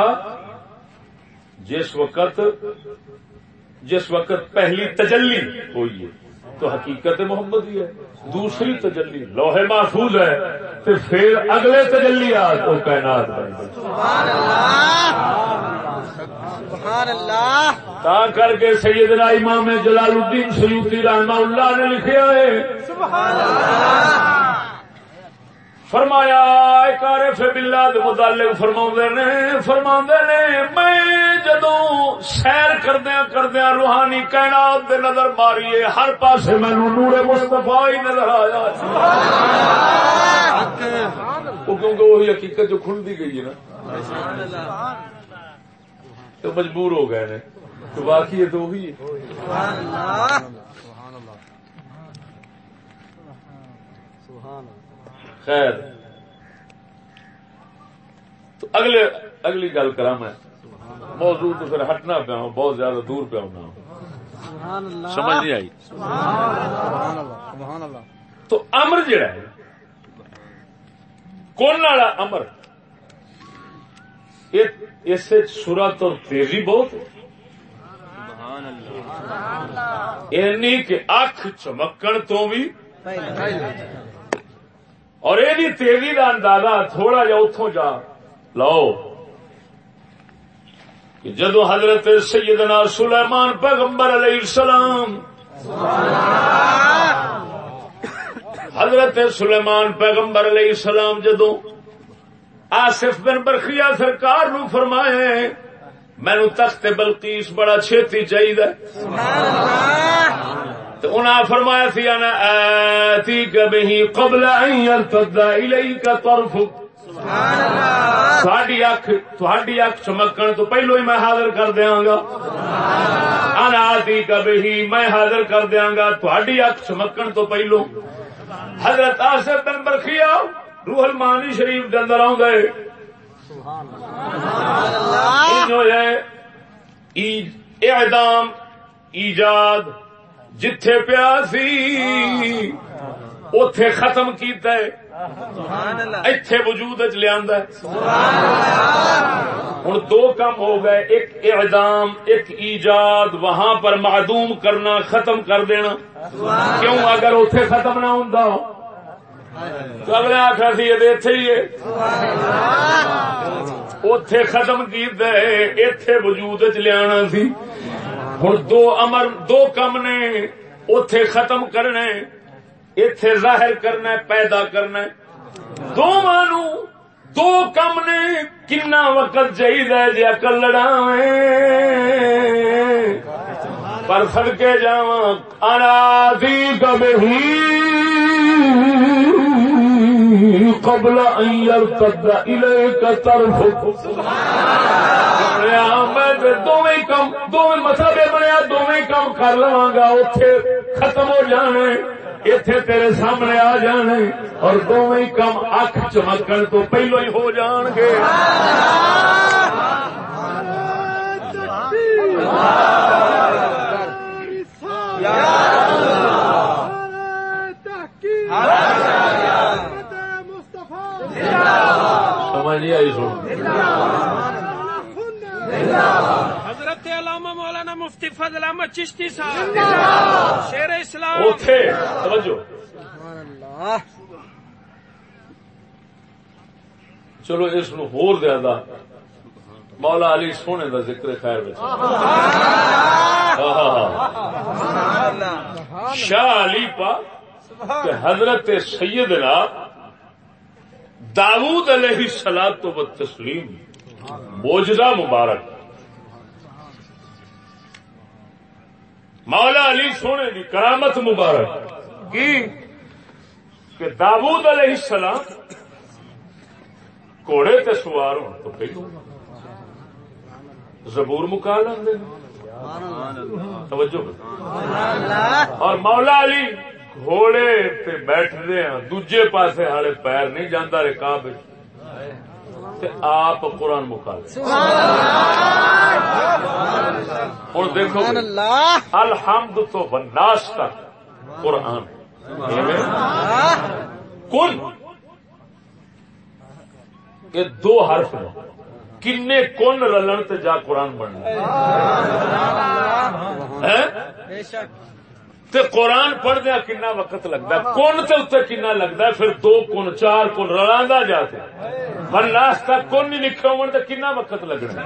Speaker 2: جس وقت جس وقت پہلی تجلی ہوئی ہے۔ تو حقیقت محمد ہی ہے دوسری تجلی لوہے محفوظ ہے تو پھر اگلے تجلی آ تو کائنات
Speaker 1: سبحان اللہ
Speaker 2: تا کر کے سیدنا امام جلال الدین سیوتی رحمہ اللہ نے لکھا ہے عارف باللہ دے متعلق فرما نے فرما نے، میں جدو سیر کردیا کردیا روحانی کائنات دے نظر ماریے، ہر پاسے مینو نور مستفا ہی نظر آیا۔ وہ کیونکہ وہی حقیقت جو کھل دی گئی ہے نا۔ تو مجبور ہو گئے نے۔ تو باقی ہے تو وہی ہے۔ خیر۔ تو اگلے اگلی گل کرا میں۔ موضوع تو پھر ہٹنا پیا ہوں بہت زیادہ دور پہ ہونا ہوں۔ سمجھ نہیں آئی؟ تو امر جڑا ہے کون والا امر؟ اس سورت اور تیزی بہت اینی کہ اکھ چمکن تو بھی اور یہ تیزی کا اندازہ تھوڑا جا اتوں جا۔ لو۔ کہ جدو حضرت سیدنا سلیمان پیغمبر علیہ السلام۔ حضرت سلیمان پیغمبر علیہ السلام جدو آصف بن برخیا سرکار نو فرمائے مینو تخت بلقیس بڑا چھتی چاہیے تو انہاں فرمایا سی انا آتی کبھی قبل ان يرتد الیک طرفک تھوڑی اکھ تھوڑی اکھ چمکن تو پہلو ہی میں حاضر کر دیاں گا۔ انادی کبھی میں حاضر کر دیاں گا۔ تھوڑی اکھ چمکن تو پہلو۔ حضرت آصف بن برخیا روح المانی شریف کے اندر آؤں گئے۔ اعدام ایجاد جتھے پیا سی اتے ختم کیتا ہے۔ اتے وجود لیا ہوں دو کام ہو گئے۔ ایک اعدام ایک ایجاد۔ وہاں پر معدوم کرنا ختم کر دینا۔ کیوں؟ اگر اتے ختم نہ ہوں تو اگلے آخر سی اتے ہی ہے۔ اتے ختم کیتا ہے اتے وجود چ لیا سی۔ ہوں دو امر، دو کم نے اتے ختم کرنا اتے ظاہر کرنا پیدا کرنا دونوں دو کم نے کنا وقت چاہیے جی اکل لڑا پر سڑکے جا انادی کبھی قبل ان يرتد اليك طرفك. کم مطلب بنیا دونوں کم کر لوا گا اتے ختم ہو جانے اتے تیرے سامنے آ جانے، اور دونوں کم اکھ چمکن تو پہلو ہی ہو جان گے. سمجھ نہیں آئی سن۔
Speaker 4: حضرت علامہ مولانا مفتی فضل احمد چشتی صاحب شیر اسلام۔
Speaker 2: اوتھے توجہ۔ چلو اس نو ہور زیادہ مولا علی سونے دا ذکر خیر بچ شاہ علی پا کہ حضرت سیدنا داود علیہ سلاد تو تسلیم۔ موجزہ مبارک۔ مولا علی سونے کی کرامت مبارک۔ کی کہ داود علیہ السلام گھوڑے تے سوار ہو تو پہلو۔ زبور مکا لیں توجہ۔ اور مولا علی گھوڑے تے بیٹھتے ہیں دوجے پاسے ہالے پیر نہیں جانا رکاب آپ قرآن مکا ہوں دیکھو الحمد تو بناس تک قرآن۔ کن؟ یہ دو حرف ہیں کن رلن تے جا قرآن بننا۔ تے قرآن پڑھ دیا کنا وقت لگتا ہے؟ کون تے اتنے کنا لگتا ہے؟ پھر دو کن چار کن رلا جاتے لاسٹ تک کون نہیں لکھے ہو کنا وقت لگنا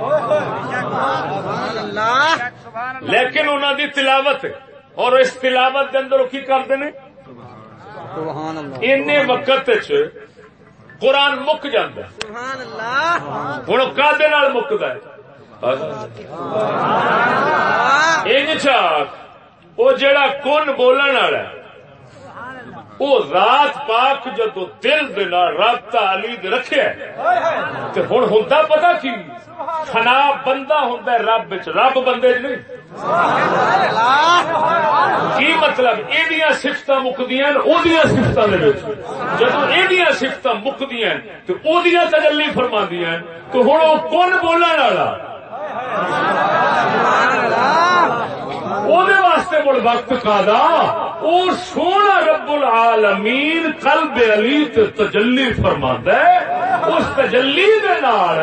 Speaker 2: لیکن انہوں دی تلاوت اور اس تلاوت کے اندر کی کرتے ہیں این وقت قرآن مک ہوں مکد ان چاک وہ جڑا کن بولن والا وہ رات پاک جدو دل رابطہ علی رکھے ہوں ہوں پتا کی؟ فنا بندہ ہوں رب رب بندے نہیں۔ کی مطلب؟ یہ سفت مکدیا سفت جدو یہ سفت مکدیا تو تجلی فرما تو ہوں وہ کون بولن والا؟ واسطے مڑ وقت کا دا اور سونا رب العالمین قلب علی تے تجلی فرما اس تجلی دے نال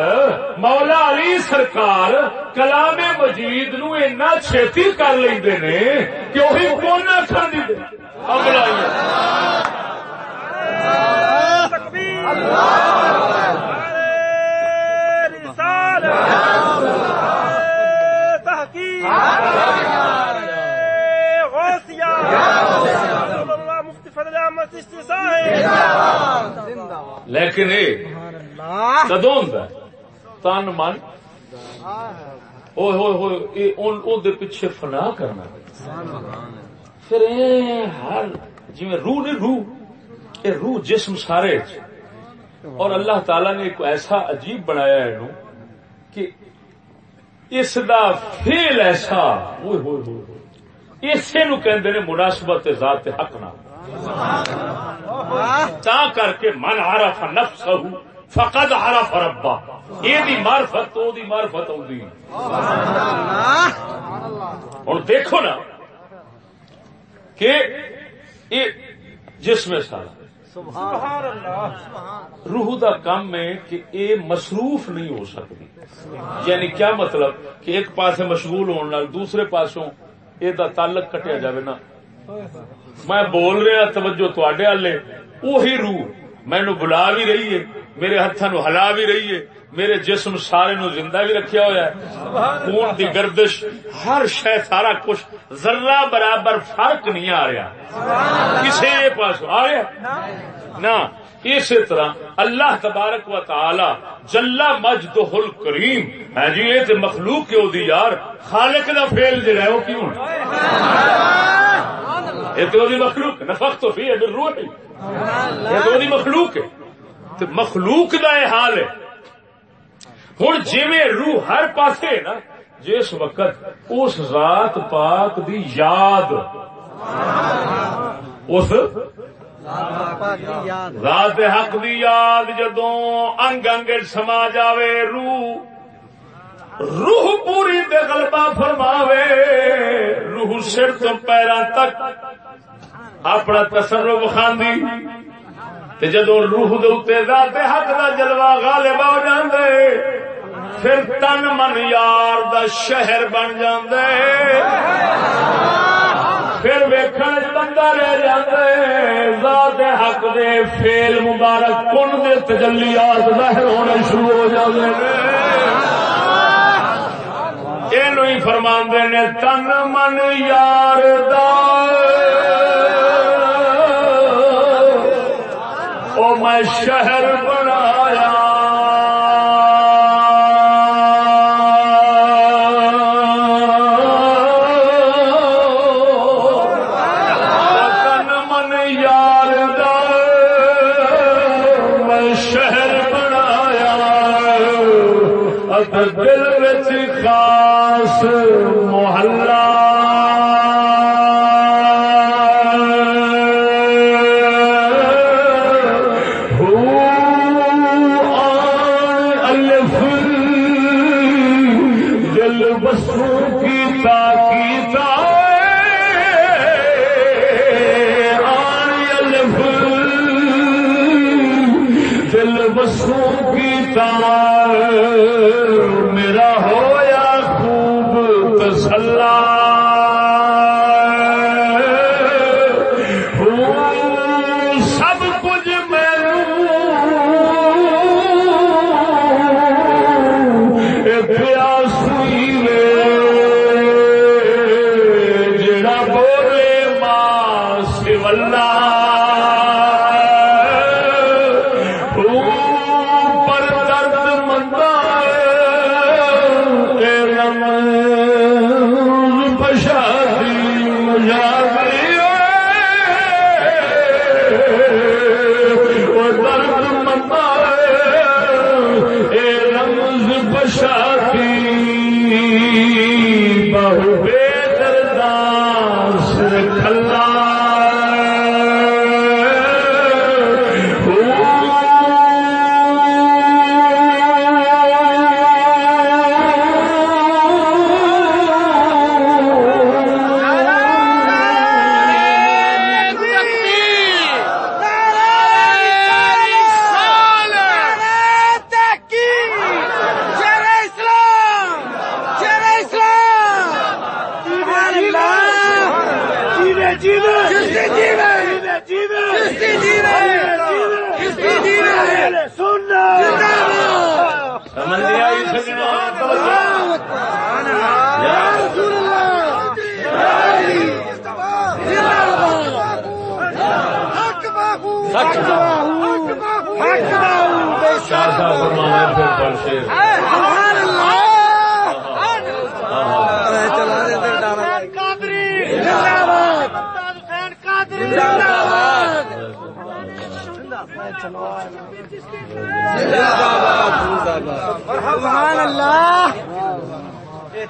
Speaker 2: مولا علی سرکار کلام مجید نو اینا چھتی کر لیندے نے کہ وہی کون کھا دی اگلا
Speaker 4: تکبیر اللہ
Speaker 2: لیکن کدو ہوں تن من۔ پیچھے فنا کرنا پھر ہر جی روح نہیں روح یہ روح جسم سارے اور اللہ تعالی نے ایک ایسا عجیب بنایا ہے کہ اس دا فیل ایسا۔ ہوئے ہوئے ہوئے ہوئے اسے نو کہندے نے مناسبت ذات حق نہ۔ تا کر کے من عرف نفسہ فقد عرف ربا یہ دی معرفت تو دی معرفت ہوندی۔ دیکھو نا کہ یہ جسم سارا۔ روح دا کام ہے کہ یہ مصروف نہیں ہو سکتی۔ یعنی کیا مطلب کہ ایک پاس مشغول ہونے دوسرے پاسوں یہ تعلق کٹیا جاوے نا میں بول رہا توجہ تڈے والے وہی روح مینو بلا بھی رہی ہے میرے ہاتھوں نو ہلا بھی رہی ہے میرے جسم سارے نو زندہ بھی رکھیا ہوا ہے خون دی گردش ہر شہ سارا کچھ ذرہ برابر فرق نہیں آ رہا کسی پاس آ رہا نہ اسی طرح اللہ تبارک و تعالی جلا مجد ہل کریم۔ ہے جی یہ تے مخلوق کیوں دی یار۔ خالق دا فیل جڑا ہے وہ کیوں یہ تو دی مخلوق نفخ تو فی ابن روح یہ تو دی مخلوق ہے۔ تے مخلوق دا یہ حال ہے۔ ہوں جی روح ہر پاسے نا، جس وقت اس ذات پاک دی یاد، اس رات حق دی یاد جدو انگ انگ سما جاوے، روح روح پوری تے غلبہ فرماوے، روح سر تو پیروں تک اپنا تصرف خاندی۔ تے جدو روح دے ذات حق دا جلوہ غالب ہو جاندے، پھر تن من یار دا شہر بن جاندے۔ پھر ویکھن بندہ رہ جاندے۔ ذات دے فیل مبارک، کن دے تجلیات ظاہر ہونے شروع ہو جاندے یہ ہی فرماندے نے، تن من یار دار او میں شہر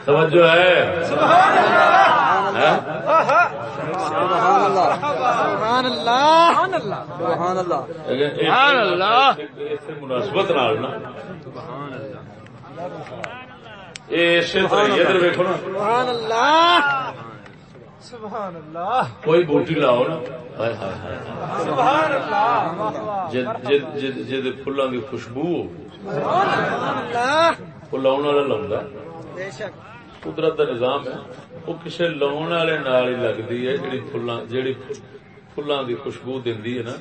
Speaker 2: توجہ ہے؟
Speaker 1: سبحان اللہ۔ سبحان اللہ۔
Speaker 2: سبحان اللہ۔ مناسبت کوئی بوٹی لاؤ نا۔ ہائے ہائے ہائے۔
Speaker 3: سبحان اللہ۔
Speaker 2: جد- جد- جد- جد فلاں دی خوشبو۔ ہو
Speaker 1: سبحان
Speaker 2: قدرت کا نظام ہے وہ کسی لاؤن والے لگتی ہی ہے جیڑی فلاں دی خوشبو دیندی ہے نا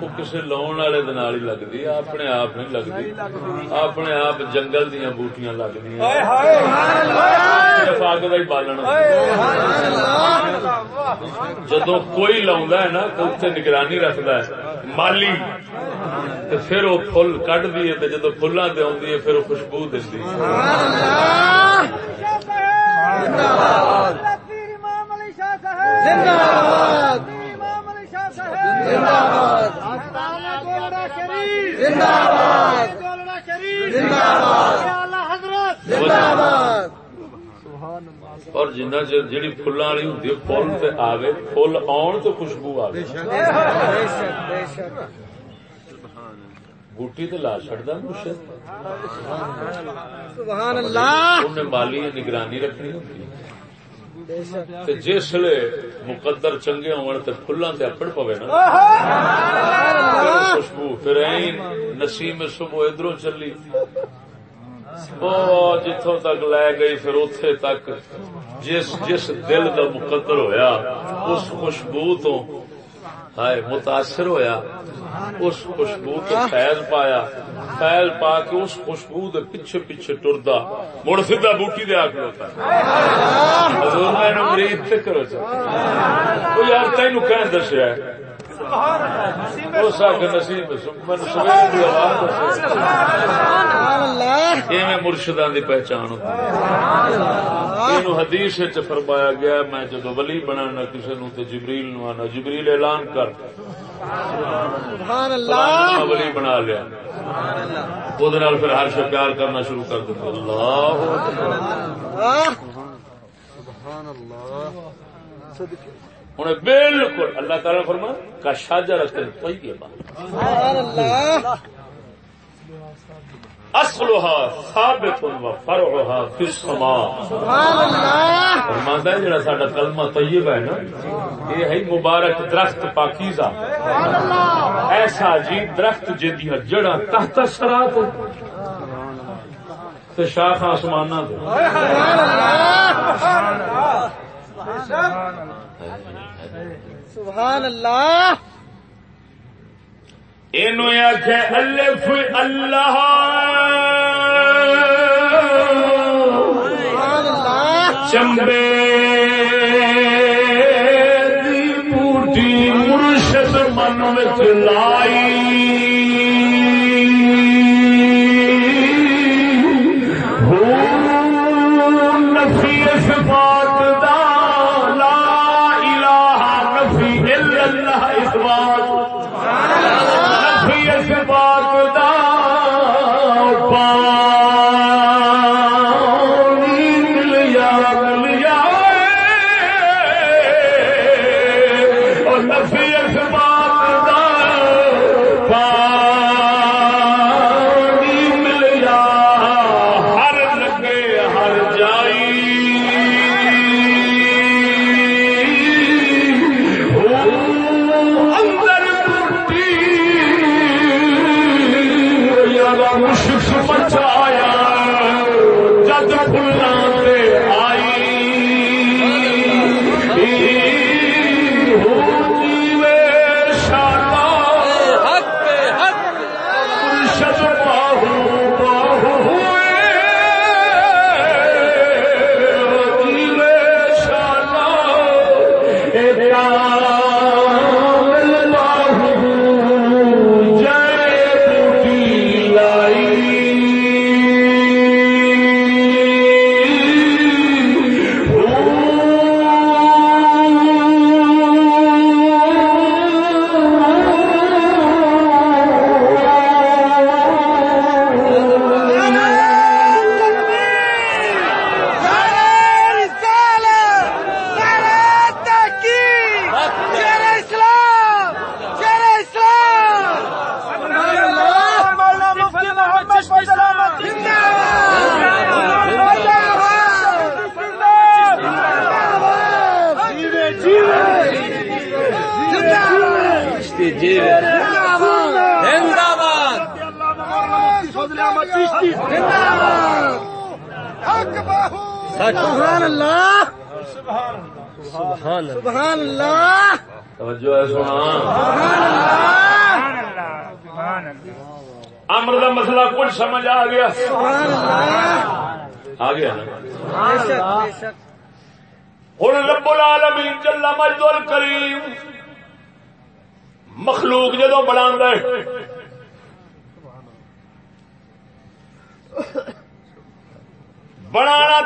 Speaker 2: وہ کسے لاؤن والے دے نال ہی لگدی ہے اپنے آپ نہیں لگدی اپنے آپ جنگل دیاں بوٹیاں لگدیاں
Speaker 3: ہائے ہائے
Speaker 2: صرف اگ دا ہی بالن جدو کوئی لاؤندا ہے نا تو اتنے نگرانی رکھدا ہے مالی تے پھر وہ فل کڈ دیے تے جدو فلاں تے آندی ہے پھر وہ خوشبو دیندی
Speaker 3: امام علی شاہ صاحب
Speaker 1: زندہ باد
Speaker 3: امام علی شاہ صاحب
Speaker 1: زندہ باد۔ زندہ باد۔
Speaker 2: اور جنہ چر جیڑی فلاں والی ہوندی فل تے آوے فل آن تو خوشبو آوے۔ بوٹی تے لا چھڑدا مرشد
Speaker 1: سبحان اللہ۔
Speaker 2: انہیں مالی نگرانی رکھنی ہوتی تے جس لے مقدر چنگے ہون تے فلاں تے اپڑ پوے نا۔ خوشبو، پھر این نسیم صبح ادھروں چلی۔ وہ جتوں تک لے گئی، پھر اتے تک جس جس دل کا مقدر ہویا، اس خوشبو تو ہائے، متاثر ہویا۔ اس خوشبو تو فیض پایا۔ فیض پا کے اس خوشبو دے پیچھے پیچھے ٹردا۔ مڑ سیدھا بوٹی دے آ کھلوتا حضور نے مرید تے کرو چا وہ یار تینو کہن دسیا ہے نصیب من سویرے دی آواز
Speaker 1: سبحان اللہ۔
Speaker 2: پہچان ہوتی حدیث وچ فرمایا گیا میں جدو ولی بنانا کسی نو تے جبریل نو آنا۔ جبریل اعلان کر۔
Speaker 1: سبحان اللہ۔
Speaker 2: ولی بنا لیا۔ وہ پھر ہر شے پیار کرنا شروع کر دیتا۔ اللہ۔
Speaker 1: آہ،
Speaker 2: ہوں بالکل اللہ تعالی فرما کا شاجر طیبہ اصلها ثابت و فرعها فی السماء۔
Speaker 1: سبحان اللہ
Speaker 2: فرماندا ہے جڑا ساڈا کلمہ طیبہ ہے نا، یہ ہے مبارک درخت پاکیزہ۔ ایسا عجیب درخت جدی جڑا تحت سرات تے شاخ آسماناں دے۔
Speaker 1: سبحان اللہ
Speaker 2: اینو آخ الف اللہ۔
Speaker 1: سبحان اللہ۔
Speaker 2: چمبے بوٹی مرشد من لائی۔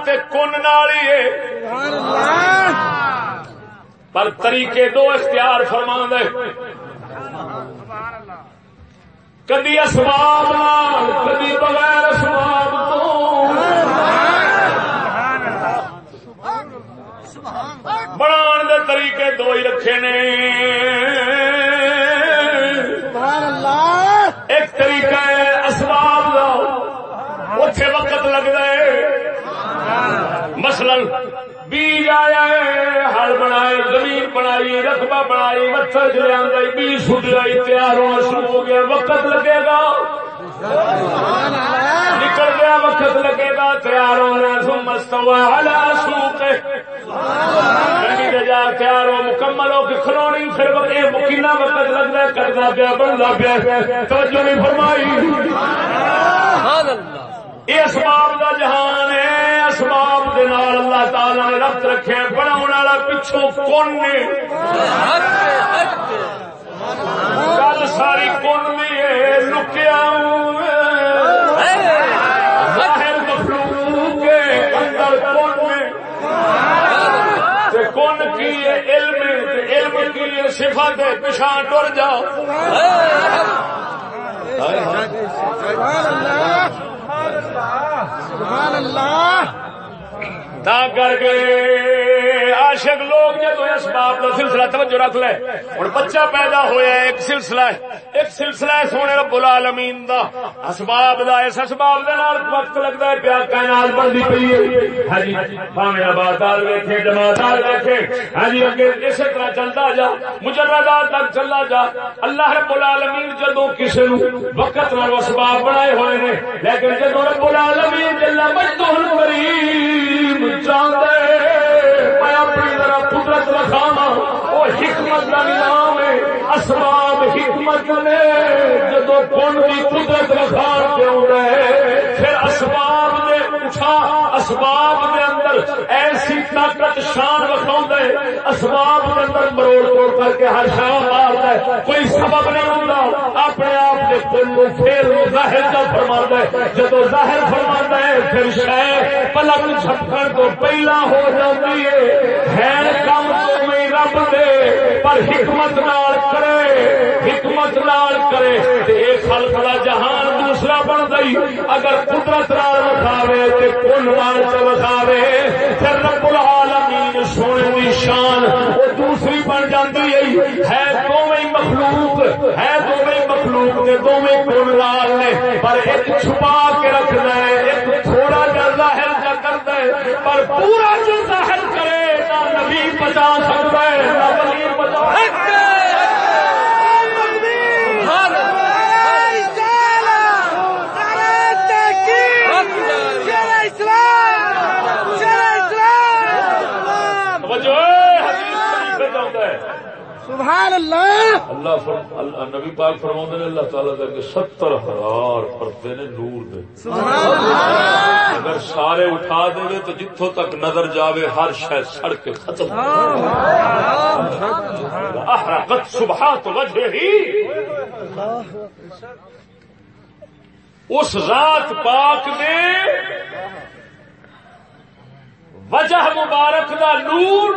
Speaker 2: تے کن نال ہی پر طریقے دو اختیار فرما دے کدی اسباب نال، کدی بغیر اسباب تو۔ بنان دے طریقے دو ہی رکھے نے۔ ایک طریقہ ہے اسباب دا۔ اتے وقت لگتا ہے۔ مثلا بیج آیا ہے ہل بنائے زمین بنائی رقبہ بنائی مچھر چلے آئی بیج سٹ آئی تیار ہونا شروع ہو گیا وقت لگے گا۔ نکل گیا وقت لگے گا تیار ہونا على سوقه۔ گڈی دے جا تیار ہو مکمل ہو کے کھلونی پھر کتنا وقت لگتا ہے کرتا پیا بنتا پیا توجہ نہیں فرمائی۔ یہ اسباب کا جہان ہے۔ اسباب دے نال اللہ تعالی نے ربط رکھے بنا والا پچھوں کون نے؟ گل ساری کون بھی ہے؟ لکیا ظاہر مخلوق کے اندر کون میں کون کی ہے علم؟ علم کی ہے صفت ہے پچھان ٹر جاؤ۔
Speaker 1: سبحان اللہ!
Speaker 2: تا کر کے عاشق لوگ جب جدو اسباب کا سلسلہ توجہ رکھ لے ہوں بچہ پیدا ہوا ایک سلسلہ ہے ایک سلسلہ ہے سونے رب العالمین دا اسباب دا اس اسباب دے نال وقت لگتا ہے پیا کائنات بنتی پئی ہے ہاں جی بھاویں آباد دال ویکھے جماعت دال ویکھے ہاں جی اگے اسی طرح چلتا جا مجردات تک چلا جا اللہ رب العالمین جدو کسی نو وقت نال اسباب بنائے ہوئے نے لیکن جدو رب العالمین جل مجدہ الکریم چاہتے میں اپنی طرح قدرت رکھاوا وہ حکمت کا نظام ہے، اسباب حکمت نے۔ جدو کون کی قدرت رکھا کیوں رہے پھر اسباب اٹھا اسباب کے اندر ایسی طاقت شان رکھا ہے اسباب کے اندر مروڑ توڑ کر کے ہر شام مارتا ہے، کوئی سبب نہیں ہوتا، اپنے آپ کے کل کو پھر ظاہر کا فرما ہے جدو ظاہر فرما ہے پھر شاید پلک چھپکن تو پہلا ہو جاتی ہے ہے کم تو میں رب دے پر حکمت نال کرے، حکمت نال کرے۔ تے اے خلق دا جہان دوسرا بن گئی۔ اگر قدرت نال وکھاوے تے کل نال چ وکھاوے پھر رب العالمین سونے دی شان وہ دوسری بن جاتی ہے ہے دوویں مخلوق، ہے دوویں مخلوق تے دوویں کل نال نے۔ پر ایک چھپا کے رکھنا ہے، ایک تھوڑا جا ظاہر جا کرتا ہے۔ پر پورا جو ظاہر پچاس بچا سکتا ہے ولی بچا سکتا ہے توجہ ہے، حدیث شریف میں جاتا ہے
Speaker 1: سبحان اللہ!
Speaker 2: اللہ اللہ نبی پاک فرماتے نے اللہ تعالیٰ کر کے ستر ہزار پردے نے نور دے۔
Speaker 1: سبحان اللہ!
Speaker 2: اگر سارے اٹھا دے تو جتوں تک نظر جاوے ہر شہ سڑ کے ختم احرقت سبحات وجہ ہی اس ذات پاک نے وجہ مبارک دا نور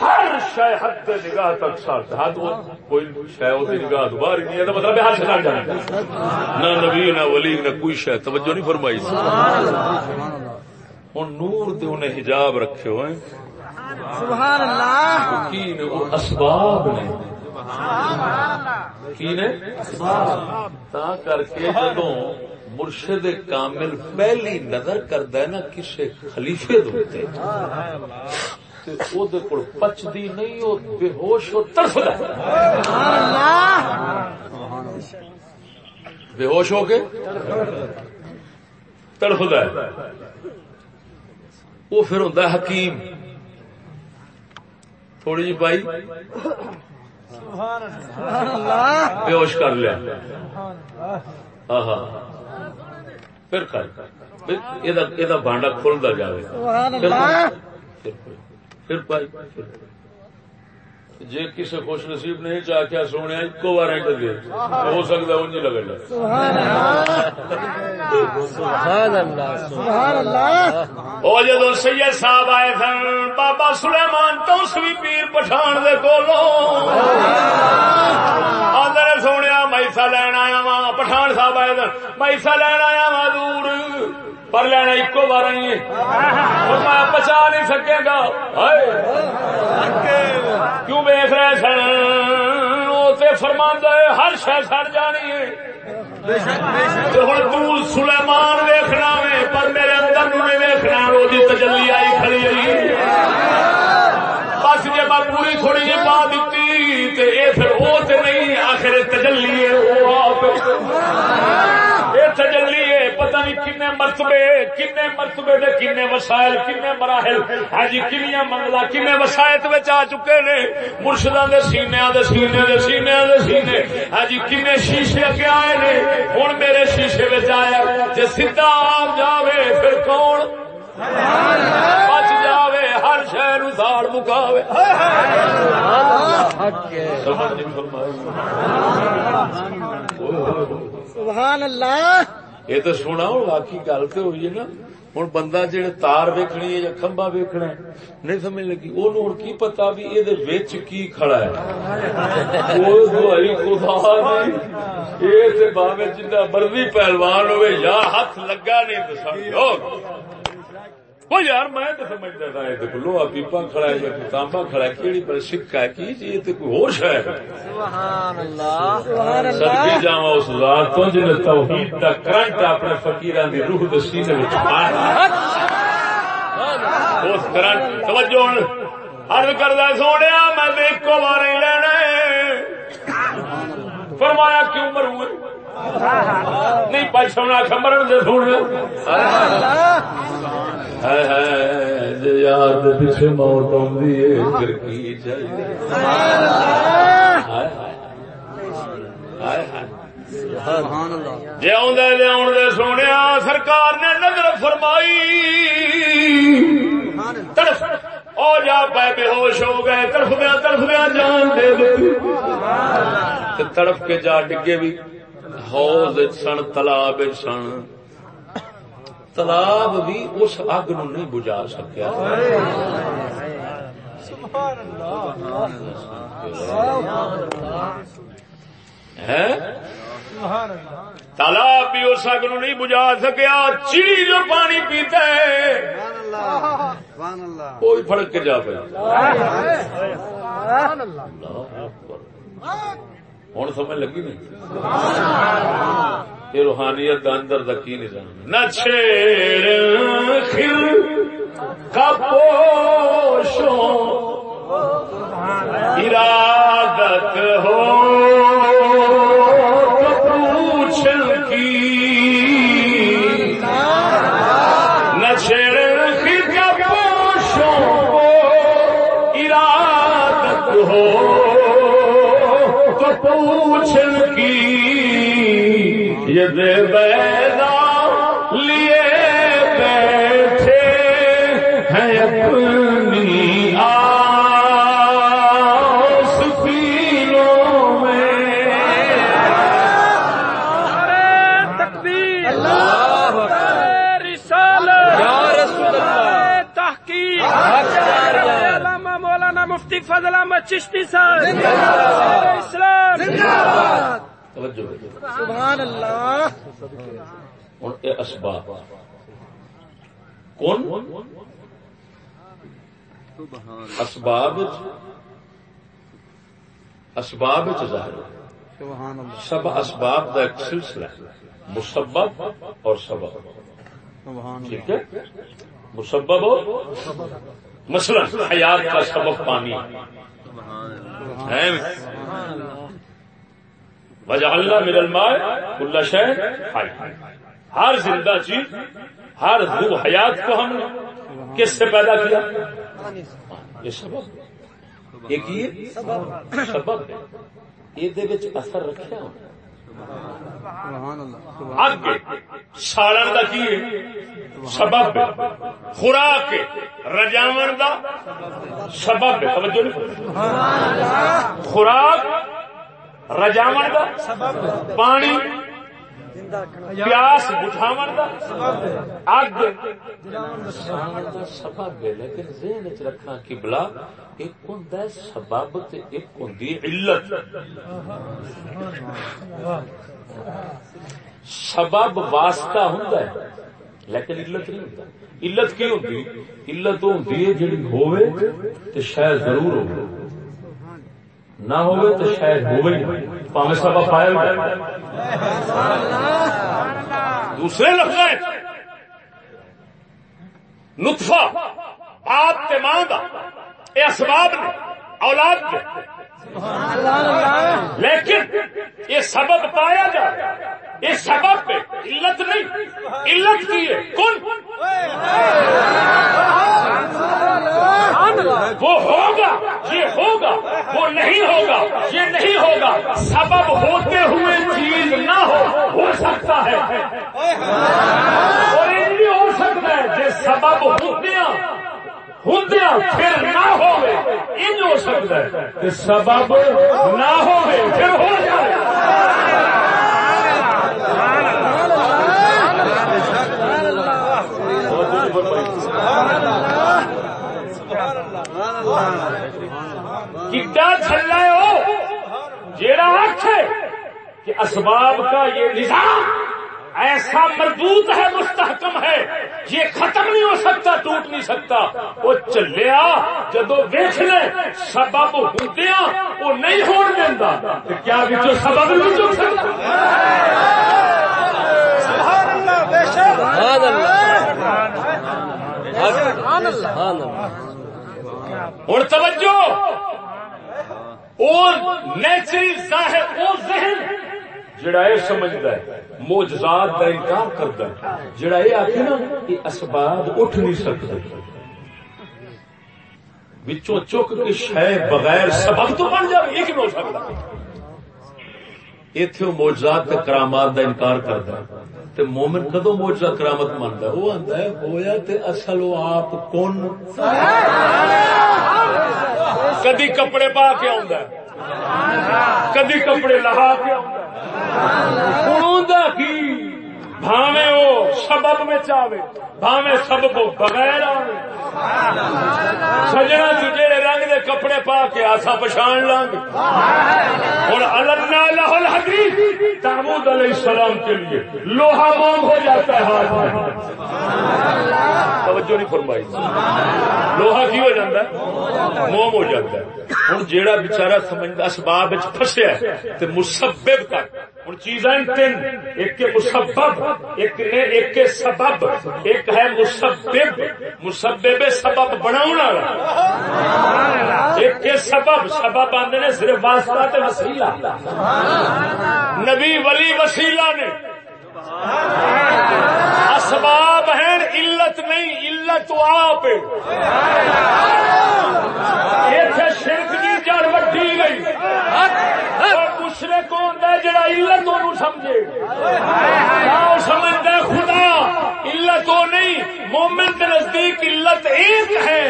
Speaker 2: ہر شہ حد نگاہ تک ساتھ حد کوئی شہ ہوتی نگاہ تو باہر ہی نہیں ہے تو مطلب ہر شہ جانا۔ نہ نبی نہ ولی نہ کوئی شہ توجہ نہیں فرمائی۔ ہوں نور دے انہیں حجاب رکھے ہوئے۔
Speaker 1: سبحان اللہ۔
Speaker 2: کی نے وہ اسباب نے؟ کی نے؟ تا کر کے جدوں مرشد کامل پہلی نظر کردا ہے نا کسے خلیفے دے تے او دے کول پچدی نہیں، او بے ہوش ہو تڑفدا
Speaker 1: سبحان اللہ
Speaker 2: بے ہوش ہو کے تڑفدا ہے وہ پھر ہوندا ہے حکیم۔ تھوڑی جی بائی
Speaker 1: سبحان اللہ
Speaker 2: بے ہوش کر لیا۔ آہا۔ پھر کر۔ پھر ایدہ- بانڈا کھلدا جاوے۔ پھر پائی جی کسی خوش نصیب نہیں چاہ کیا سونے ایکو بار اینڈ دے۔ ہو سکتا ہے انجی لگے۔ لگ
Speaker 1: سبحان اللہ سبحان اللہ۔
Speaker 2: او جدو سید صاحب آئے سن بابا سلیمان تو سوی پیر پٹھان دے کولو آدھے سونے میسا لین آیا وا پٹھان صاحب آئے سن میسا لین آیا وا دور۔ پر لینا ایکو بار ہی اور میں بچا نہیں سکے گا کیوں ویخ رہے سن وہ تے فرماندا ہے ہر شہ سڑ جانی ہے تے ہن تو سلیمان ویکھنا وے پر میرے اندر نو نہیں ویکھنا وہ دی تجلی آئی کھڑی ہے بس جے میں پوری تھوڑی جی پا دیتی تے اے پھر او تے نہیں آخر تجلی ہے او آپ اے تجلی ہے پتہ نہیں کنے مرتبے کنے مرتبے دے کنے وسائل، کنے مراحل ہاں جی کنیاں منگلا کنے وسائط وچ آ چکے نے؟ مرشداں دے سینے دے سینے دے سینے دے سینے ہاں جی کنے شیشے اگے آئے نے؟ ہن میرے شیشے وچ آیا، جے سیدھا آپ جاوے پھر کون؟ بچ جاوے، ہر شہر ادھاڑ مکاوے۔ سمجھ نہیں
Speaker 1: سبحان اللہ۔
Speaker 2: یہ تو سونا ہوں واقعی گل تو ہوئی ہے نا ہوں بندہ جہے تار ویکنی ہے یا کمبا ویکنا ہے نہیں سمجھ لگی وہ ہوں کی پتا بھی یہ کی کھڑا ہے یہ باوے جنہ مرضی پہلوان ہوئے یا ہاتھ لگا نہیں تو سمجھو وہ یار میں تو سمجھتا تھا یہ تو لوہا پیپا کھڑا ہے یا تانبا کھڑا ہے کیڑی پر سکا ہے کی یہ تو کوئی ہوش ہے
Speaker 1: سبحان اللہ
Speaker 2: اس ذات تو جن توحید دا کرنٹ اپنے فقیران دی روح دے سینے وچ پایا اس کرنٹ توجہ ہن عرض کردا سونیا میں بار ہی لینا فرمایا کیوں مروں نہیں پچھونا خبرن دے سونے ہائے یار پیچھے موت آندی ہے، پھر کی چاہیے؟ جی آدھے لیا دے سونے سرکار نے نظر فرمائی۔ تڑف او جا پے بے ہوش ہو گئے تڑف دیا تڑف دیا، جان دے دی تڑف کے جا ڈگے بھی۔ حوض سن تالاب سن تالاب بھی اس اگ نو نہیں بجھا سکیا تالاب بھی اس اگ نو نہیں بجھا سکیا چڑی جو پانی پیتا ہے کوئی فرق کے جا پہ ہوں سمجھ لگی نہیں؟ یہ روحانیت کا اندر کا کی نظام نہ چھیڑ کا پوشو ارادت ہو دے بیدا لیے بیٹھے ہیں اپنی آس فیلوں میں۔
Speaker 4: تکبیر رسالت۔ تحقیق۔ علامہ مولانا مفتی فضل احمد چشتی صاحب۔ اسلام
Speaker 2: توجہ
Speaker 1: سبحان اللہ۔
Speaker 2: ہوں یہ اسباب۔ کون؟ اسباب اسباب ظاہر سب اسباب کا ایک سلسلہ مسبب اور سبب۔ ٹھیک ہے؟ مسبب اور مثلا حیات کا سبب پانی۔ ہے وجہ اللہ میرل مائے اللہ شہر ہر زندہ چیز ہر روح حیات کو ہم نے کس سے پیدا کیا یہ سبب ایک یہ سبب ہے یہ اثر اگ کا کی؟ سبب۔ خوراک۔ رجاون دا سبب ہے۔ توجہ نہیں خوراک رجاون دا پانی پیاس بجھاون دا اگ ساڑن دا سبب ہے لیکن ذہن چ رکھنا کہ ایک ہوندا ہے سبب تے ایک ہوندی علت سبب واسطہ ہوندا ہے لیکن علت نہیں ہوندا علت کی ہوندی علت وہ ہوندی ہے جڑی ہوے تے شاید ضرور ہوے نہ ہوے تو شاید ہو گئی۔ نہیں سبا فائل دوسرے لفظ نطفہ، آپ کے ماں کا یہ اسباب نے، اولاد کے لیکن یہ سبب پایا جائے، یہ سبب پہ علت نہیں، علت کی ہے، کن؟ وہ ہوگا، یہ ہوگا، وہ نہیں ہوگا، یہ نہیں ہوگا، سبب ہوتے ہوئے چیز نہ ہو ہو سکتا ہے۔ اور یہ بھی ہو سکتا ہے کہ سبب ہوتیاں پھر نہ ہوئے ان ہو سکتا ہے کہ سبب نہ ہوئے پھر ہو جائے کتا جیڑا آخ ہے کہ اسباب کا یہ نظام ایسا مضبوط ہے مستحکم ہے۔ یہ ختم نہیں ہو سکتا ٹوٹ نہیں سکتا۔ وہ چلیا جدو ویچ لے سبب ہوندیا وہ نہیں ہون دینا کیا بچوں سبب نہیں چک سکتا؟ ہوں توجہ۔ وہ نیچرل ظاہر وہ ذہن۔ جڑا یہ سمجھتا ہے موجزات کا انکار کرتا ہے۔ جڑا یہ آخر نا کہ اسباب اٹھ نہیں سکتے بچوں چک کے شہ بغیر سبب تو بن جائے یہ کیوں ہو سکتا اتنے موجزات کے کرامات کا انکار کرتا ہے۔ تے مومن کدو موجزہ کرامت منتا ہے؟ وہ آتا ہے، ہویا تے اصل وہ آپ کون؟ کدی کپڑے پا کے آਉਂدا ہے، کدی کپڑے لہا کے آਉਂدا کی؟ بھاوے وہ سبب میں چاہے بھاوے سبب بغیر آوے۔ سجنا جڑے رنگ دے کپڑے پا کے آسا پچھان لانگ اور اللہ لاہل حدیث تحمود علیہ السلام کے لیے لوہا موم ہو جاتا ہے ہاتھ میں۔ توجہ نہیں فرمائی۔ لوہا کی ہو جاتا ہے؟ موم ہو جاتا ہے۔ ہوں جیڑا بچارا سمجھتا اسباب فسیا تے مسبب تک ہوں چیزاں تین، ایک مسبب، ایک نے ایک کے سبب، ایک ہے مسبب مسبب سبب بناؤ ایک کے سبب سبب آدھے نے صرف واسطہ تے وسیلہ۔ نبی ولی وسیلہ نے۔ اسباب ہیں، علت نہیں، علت آپ اتنے شرک کی جڑ وڈی گئی دوسرے کو ہوتا ہے جڑا علت سمجھے سمجھتا ہے خدا علت وہ نہیں مومن کے نزدیک علت ایک ہے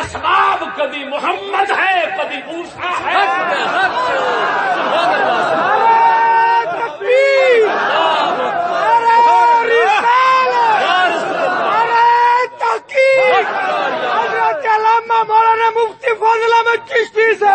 Speaker 2: اسباب کبھی محمد ہے کبھی موسا ہے
Speaker 3: مولانا مفتی فضل احمد چشتی سے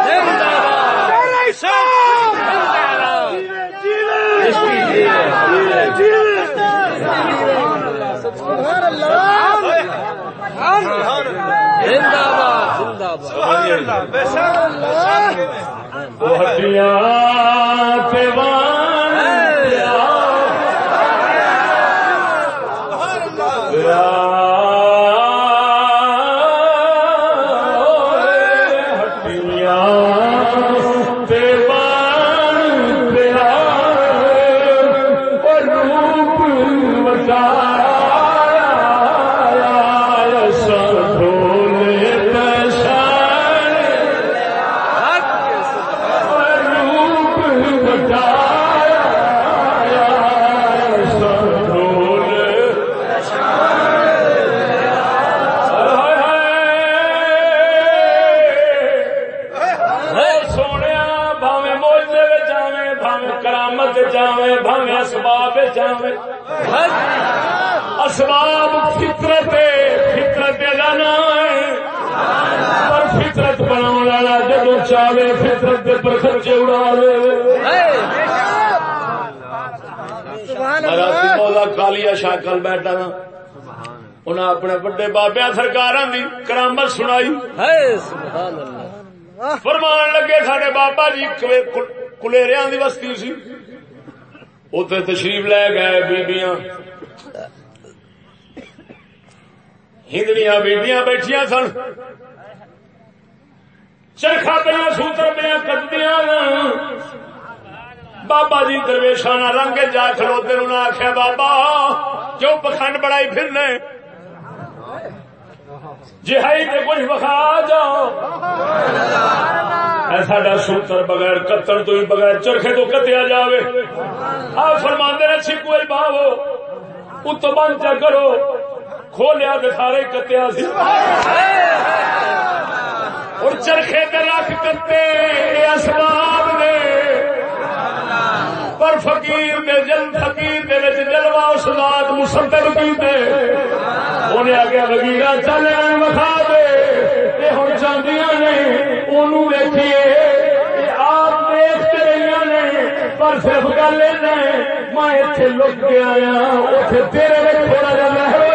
Speaker 2: ہڈیاں شاکل بیٹھا نا۔ انہیں اپنے بڑے بابیا سرکار کی کرامت سنائی۔ فرمان لگے سڈے بابا جی کلیریا بستی سی۔ اتنے تشریف لے گئے بیبیاں۔ ہندڑیاں بیبیاں بیٹھیا سن۔ چرخا پہ سوتر پہ کدیاں۔ بابا جی درویشانہ رنگ جا کھلوتے انہوں نے آخیا بابا، کیوں پکھنڈ بڑائی پھرنے جی ہے تو کچھ بخا جاؤ۔ ایسا ساڈا سوتر بغیر قتل تو ہی بغیر چرخے تو کتیا جاوے۔ آ فرماندے نے، چھکو ہی باو ات بند چا کرو۔ کھولیا تو سارے کتیا سی۔ اور چرخے تے رکھ کتے اسباب نے۔ پر فقیر دے جل فقیر دے وچ جلوہ اس ذات مصدق کیتے۔ اونے اگے وگیرا چل وکھا دے۔ یہ ہن چاندیاں نے اونوں ویکھیے۔ اے آپ دیکھتے رہیاں نے۔ پر صرف گل ہے میں ایتھے لک کے آیا ہاں، اوتھے تیرے وچ تھوڑا جا لہر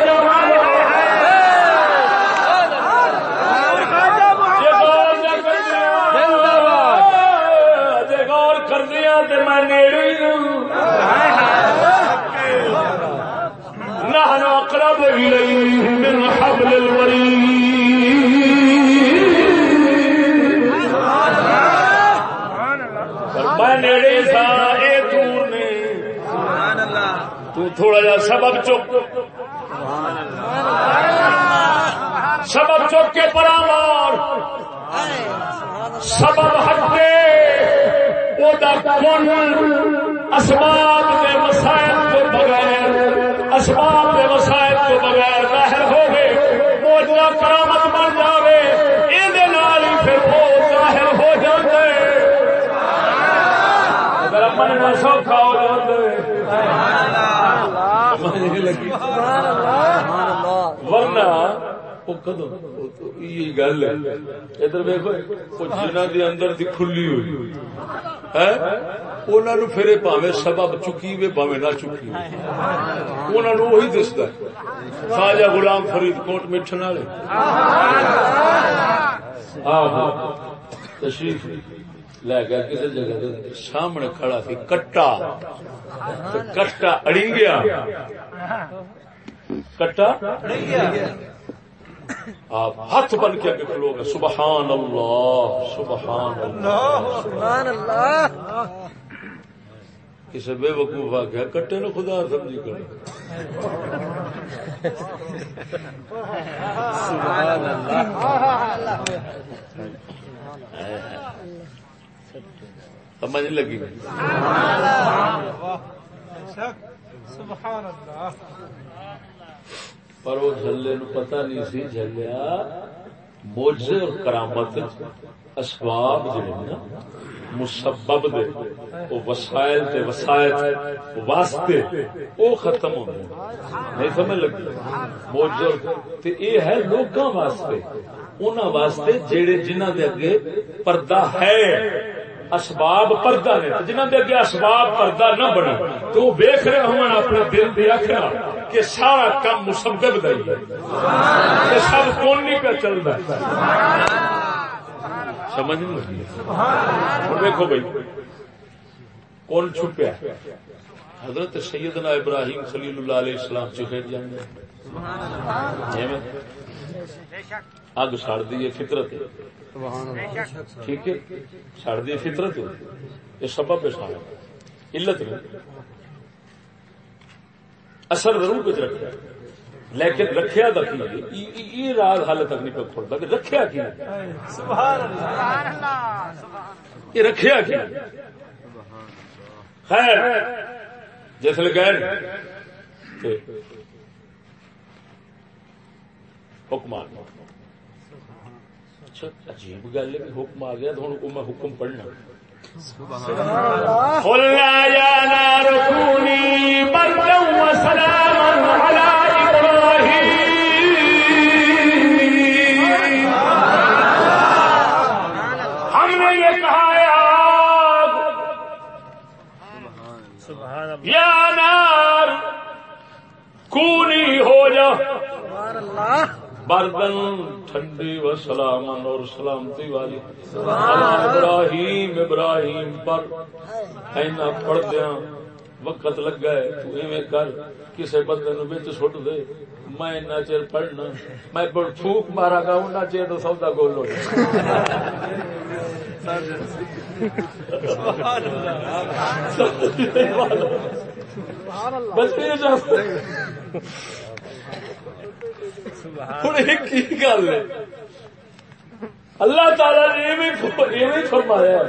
Speaker 2: سبب چک سبب چک کے پرامار سبب ہٹے وہ اسباب کے وسائل کے بغیر، اسباب کے وسائل کے بغیر ظاہر ہو موجودہ کرامت بن جائے یہ پھر وہ ظاہر ہو جائے اگر مننا سوکھا ورنہ وہ کدو؟ یہ گل ہے۔ ادھر ویکو جنہ دی اندر دی کھلی ہوئی۔ انہوں پھر پاوے سبب چکی وے نہ چکی۔ وہی دستا خواجہ غلام فرید کوٹ مٹھن والے۔ تشریف لے۔ گیا کسی جگہ سامنے کھڑا سی کٹا۔ کٹا اڑی گیا۔ کٹا؟ آپ ہاتھ بن کے اگے لوگ سبحان اللہ سبحان اللہ۔
Speaker 1: سبحان اللہ۔
Speaker 2: کسی بے وقوف آ گیا کٹے نو خدا سمجھی کر سمجھ لگی۔ سبحان اللہ. پر وہ جھلے نو پتہ نہیں سی جھلیا موجے اور کرامت اسباب جڑے نا، مسبب دے، وہ وسائل تے وسائل واسطے وہ ختم ہو گئے نہیں سمجھ لگی؟ موجے تے اے ہے لوگاں واسطے، انہاں واسطے جڑے جنہاں دے اگے پردہ ہے۔ اسباب پردہ نے جنہاں دے اگے اسباب پردہ نہ بنے، تو وہ ویکھ رہے ہون اپنے دل دی اکھنا کہ سارا کام مسبب دا ہی ہے۔ کہ سب کون نہیں پہ چل رہا سمجھ نہیں لگی؟ ہوں دیکھو بھائی، کون چھپیا حضرت سیدنا ابراہیم خلیل اللہ علیہ السلام چکے جانے اگ سڑ دی فطرت۔ ٹھیک ہے؟ سڑ دی فطرت۔ یہ سبب ہے سارا۔ علت نہیں اثر ضرور کچھ رکھا لیکن رکھیا تک یہ راز حال تک نہیں پہ کھولتا کہ رکھیا کی یہ رکھیا کی خیر۔ جیسے گئے۔ حکم آ اچھا عجیب گل ہے کہ حکم آ گیا تو ہوں میں حکم پڑھنا۔ نار بردا على إبراهيم بردن ٹھنڈی و سلامن اور سلامتی والی۔ ابراہیم ابراہیم پر اینا پڑھ دیا وقت لگ گئے تو ایویں کر کسے بندے نو بچ سٹ دے۔ میں اتنا چیر پڑھنا میں بڑھ پھوک مارا گا اننا چیر تو سودا گول ہو جائے۔ بچے جا ہوں، ایک کی گل ہے؟ اللہ تعالی نے ایویں فرمایا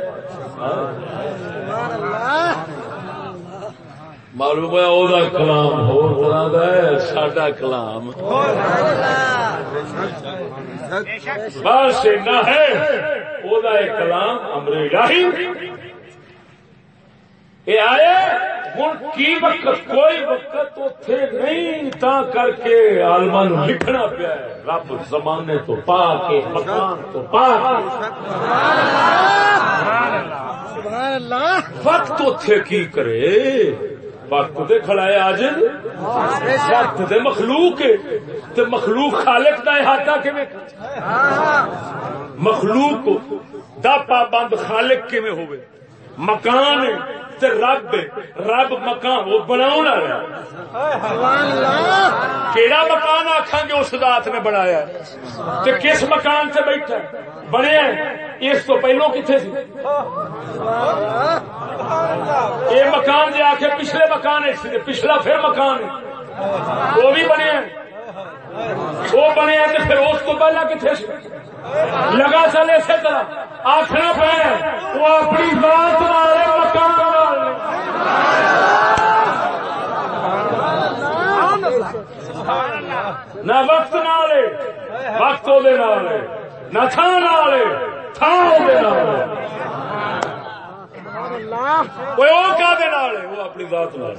Speaker 2: معلوم ہے وہ کلام ہو طرح کا ہے، ساڈا کلام۔ بس اینا ہے۔ وہ کلام امر الہی یہ آئے ہوں کی وقت؟ کوئی وقت اتے نہیں تا کر کے آلما لکھنا پیا رب زمانے تو پا کے مکان تو پا کے وقت اتے کی کرے؟ وقت دے کھڑا ہے آج وقت دے مخلوق تے مخلوق خالق دا احاطہ کیویں مخلوق دا پابند خالق کیویں ہوئے مکان تے رب رب مکان، وہ بناؤنا کیڑا مکان آخان گے، اس ذات نے بنایا تے کس مکان سے بیٹھا بنیا اس تو پہلو کتنے سی؟ یہ مکان جی آخر پچھلے مکان پچھلا پھر مکان وہ بھی بنے وہ بنے تو پھر اس کو پہلا کتنے لگا چل اسی طرح۔ آخنا پہ وہ اپنی بات والے مکان نہ وقت وقت وہ نہ تھان تھان وہ اپنی ذات نال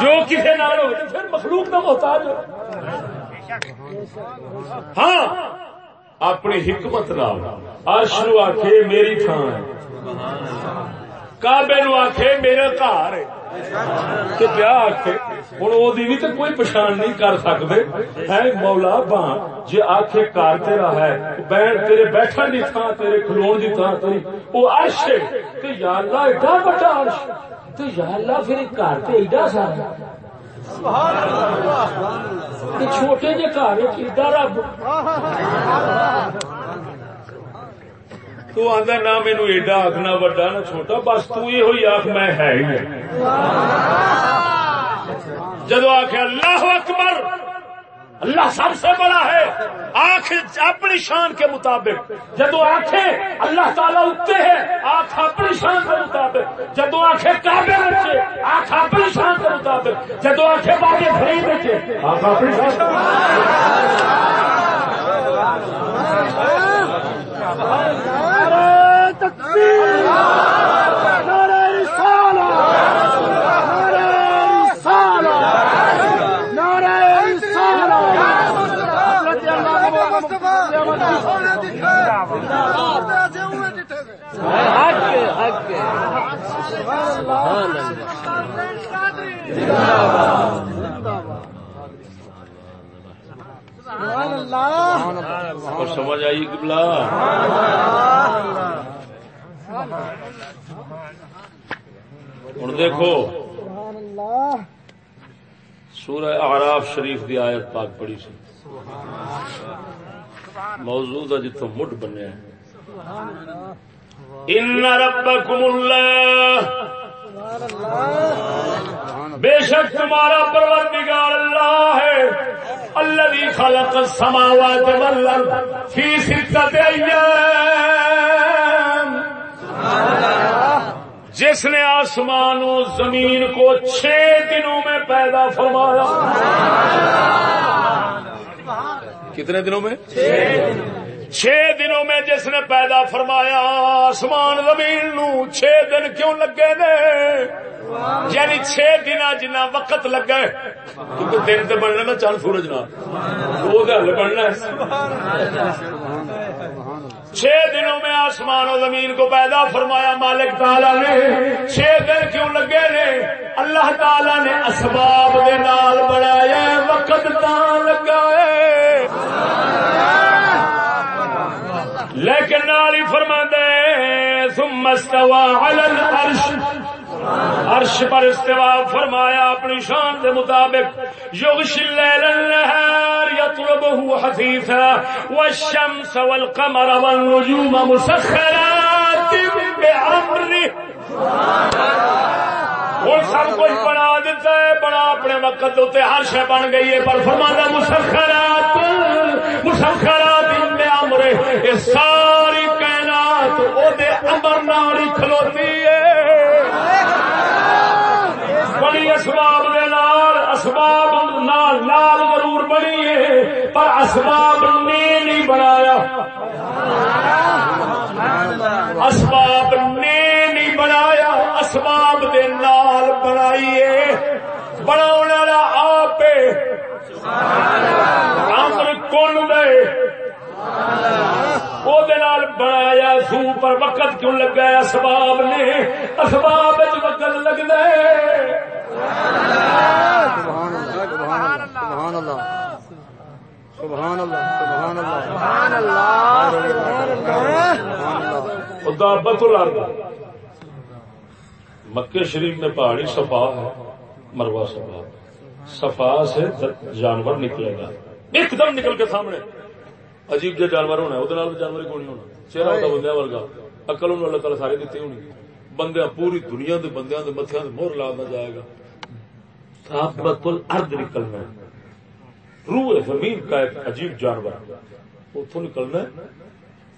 Speaker 2: جو کسی نال ہو پھر مخلوق کا محتاج ہو۔ ہاں اپنی حکمت نال۔ عرش نو آخے میری تھان۔ ہے کعبے نو آخے میرا گھر۔ ہے کہ پیا آخے ہوں وہ بھی تو کوئی پچھان نہیں کر سکتے ہے مولا بان جی آخے کار تیرا ہے بین تیرے بیٹھن کی تھان، تیرے کھلون کی تھان، تیری وہ عرش ہے۔ کہ یا اللہ، ایڈا بڑا عرش۔ تو یا اللہ پھر گھر تو ایڈا سارا چھوٹے جے گھر ایڈا رب۔ تو آدھا نہ مینو ایڈا آخنا وڈا، نہ چھوٹا، بس تو یہ ہوئی آخ میں ہے ہی جدو آخ اللہ اکبر اللہ سب سے بڑا ہے۔ آنکھ اپنی شان کے مطابق۔ جدو آنکھیں اللہ تعالیٰ اٹھتے ہیں، آنکھ اپنی شان کے مطابق۔ جدو آنکھیں کعبے بچے آنکھ اپنی شان کے مطابق۔ جدو آنکھیں باغے بھری بچے آنکھ اپنی شان کے
Speaker 1: نعرہ تکبیر نعرہ رسالہ نعرہ رسالہ نعرہ رسالہ حضرت اللہ حق کے حق کے سبحان اللہ سبحان اللہ
Speaker 2: اور سمجھ آئی قبلہ؟ ہوں دیکھو
Speaker 1: سبحان اللہ
Speaker 2: سورہ اعراف شریف دی آیت پاک پڑی سی۔ موضوع دا جتوں مڈ بنیا ان ربکم اللہ بے شک تمہارا پروردگار اللہ ہے۔ الذي خلق السماوات والارض في ستة ایام۔ جس نے آسمان و زمین کو چھ دنوں میں پیدا فرمایا۔ کتنے دنوں میں؟ چھ چھ دنوں میں جس نے پیدا فرمایا، آسمان زمین نو چھ دن کیوں لگے نے؟ یعنی چھ دن جنا وقت لگا ہے کیونکہ دن تو بننا میں چل سورج نہ وہ گل بننا ہے۔ چھ دنوں میں آسمان و زمین کو پیدا فرمایا مالک تعالی نے۔ چھ دن کیوں لگے نے؟ اللہ تعالی نے اسباب دے نال بنایا وقت تا لگا ہے۔ لیکن نال ہی فرما دے ثم استوى على العرش۔ عرش پر استوا فرمایا اپنی شان کے مطابق۔ یغش اللیل النہار یطلبه حثیثا والشمس والقمر والنجوم مسخرات بعمره ہوں سب کچھ بنا دیتا ہے بڑا اپنے وقت اتنے ہر شہ بن گئی ہے، پر فرمانا مسخرات مسخرات میں امرے یہ ساری اسباب نال نال ضرور بنی ہے، پر اسباب نے نہیں بنایا۔ اسباب نے نہیں بنایا، اسباب دے نال بنائیے بناؤ والا آپ امر کون دے۔ بنایا، سو پر وقت کیوں لگا اسباب نے۔ اسباب وقت لگ دے
Speaker 1: سبحان اللہ سبحان اللہ سبحان اللہ سبحان اللہ سبحان اللہ سبحان اللہ
Speaker 2: دابت الارض۔ مکے شریف میں پہاڑی صفا ہے مروا صفا۔ صفا سے جانور نکلے گا۔ ایک دم نکل کے سامنے۔ عجیب جہ جانور ہونا ہے وہ جانور کو نہیں ہونا۔ چہرہ ہوتا بندے ورگا۔ اکل انہوں اللہ تعالیٰ ساری دیتی ہونی۔ بندے پوری دنیا کے بندیاں دے متھیاں دے مہر لا جائے گا۔ دابت الارض نکلنا ہے۔ روح زمین کا ایک عجیب جانور۔ اتوں نکلنا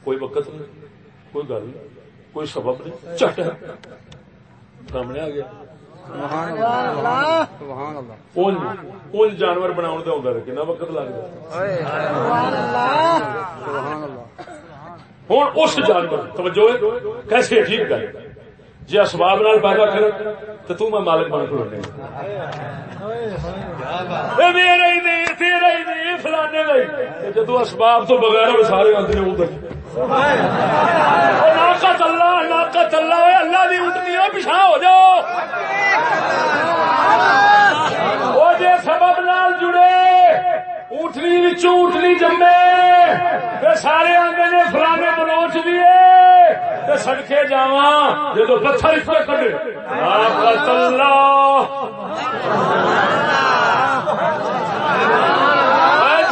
Speaker 2: کوئی وقت نہیں کوئی گل نہیں کوئی سبب نہیں چٹ سامنے آ گیا جانور ہے کنا وقت لگتا ہوں اس جانور توجہ کیسے عجیب گل جی اسباب نال پیدا کر تو تو میں مالک بن کھڑونے اے میرا ہی نہیں تیرا ہی نہیں فلانے کا ہی جدو اسباب تو بغیر سارے آتے ہیں ادھر ناقت اللہ ناقت اللہ اللہ دی اٹھنی ہے پیچھا ہو جاؤ۔ وہ جے سبب نال جڑے اٹھنی وچوں اٹھنی جمے تے سارے آندے نے فلانے بلوچ دیے تے سڑکے جاواں جدو پتھر اس پہ کڈے اللہ اے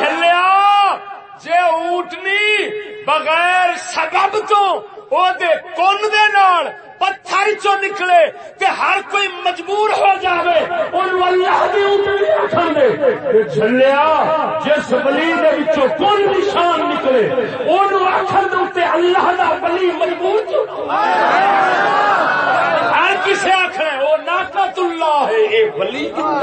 Speaker 2: جے اونٹنی بغیر سبب تو او دے کون دے نال پتھر چو نکلے تے ہر کوئی مجبور ہو جاوے اونوں اللہ دی اونٹنی آکھن دے تے جھلیا جس ولی دے وچوں کون نشان نکلے اونوں آکھن دے تے اللہ دا ولی مجبور کیوں ہر کسے آکھنا او ناقت اللہ ہے اے ولی ہوں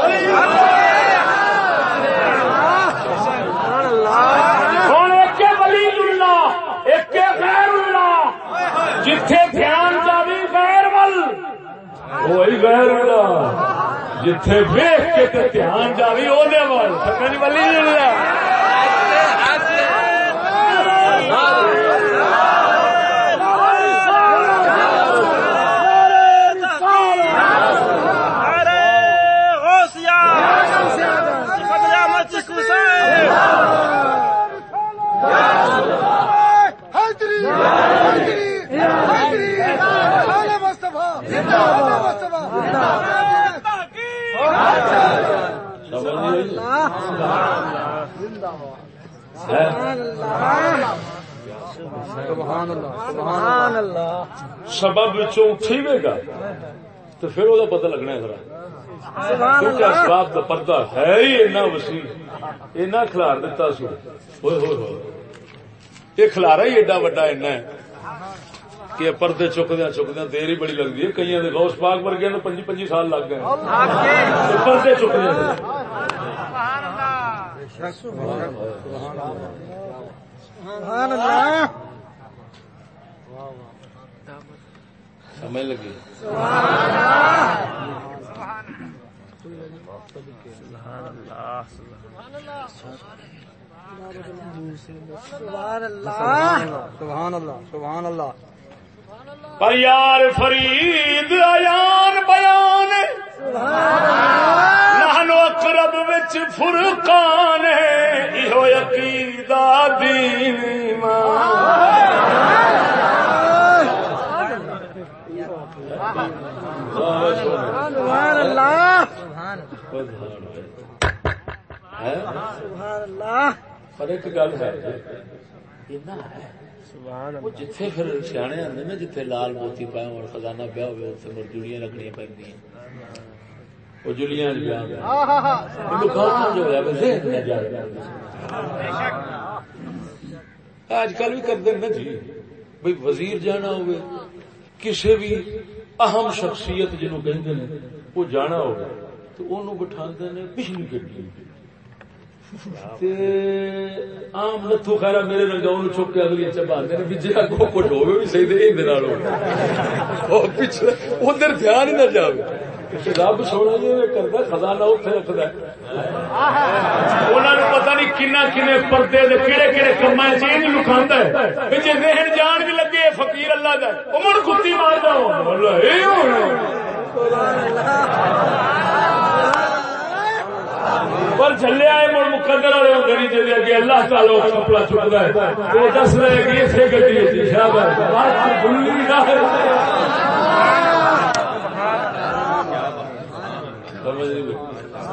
Speaker 2: ایک ولی اللہ ایک غیر اللہ جتھے دھیان جاوی غیر ول وہی غیر اللہ جتھے ویخ کے تے دھیان جاوی وہ ول سکن ولی اللہ
Speaker 4: ارے غوثیہ فضلہ مسجد حسین
Speaker 3: حیدری حیدری حیدری آل مصطفیٰ آل مصطفیٰ
Speaker 1: سبحان اللہ سبحان اللہ
Speaker 2: سبب وچوں اٹھی وے گا، تو پھر وہ پتہ لگنا ہے ذرا۔ کیونکہ اسباب کا پردہ ہے ہی اتنا وسیع، اینا کھلار دیتا سو۔ ہوئے ہوئے ہوئے یہ کھلارا ہی ایڈا وڈا اینا ہے۔ کہ پردے چکدیا چکدیا دیر ہی بڑی لگتی ہے۔ کئی غوث پاک ورگے تو پنجی پنجی سال لگ گئے یہ پردے چکدیا
Speaker 1: سبحان اللہ
Speaker 2: سمجھ لگی؟
Speaker 1: سبحان اللہ سبحان اللہ سبحان اللہ۔
Speaker 2: پر یار فرید ایان بیان نحنو اقرب وچ فرقان ہے۔ ایہو عقیدہ دین۔ ایمان
Speaker 1: سبحان اللہ۔
Speaker 2: ہے؟
Speaker 1: سبحان اللہ۔
Speaker 2: پر ایک گل ہے۔ وہ جتھے پھر سیانے آتے نا جتھے لال موتی پایا اور خزانہ پیا ہوئے اتنے مر جڑیاں رکھنی پی وہ جلیاں آج کل بھی کرتے نا جی بھائی وزیر جانا ہوئے کسی بھی اہم شخصیت جنہوں کہتے ہیں وہ جانا ہوگا تو انہوں بٹھا نے پچھلی گڈی۔ آم میرے چک کے اگلی بھی صحیح دے پچھلے ادھر دھیان ہی نہ رب سونا جی کرتا خزانہ اتنے رکھتا انہوں نے پتا نہیں کن کن پردے کہڑے کہڑے کما چیز ہے۔ جی ذہن جان بھی لگے فقیر اللہ کا کتی مار پر چلے آئے مڑ مقدر والے ہوتے نہیں جی اگے اللہ تعالی کپڑا چکتا ہے۔ وہ دس رہے کہ اتنے گڈی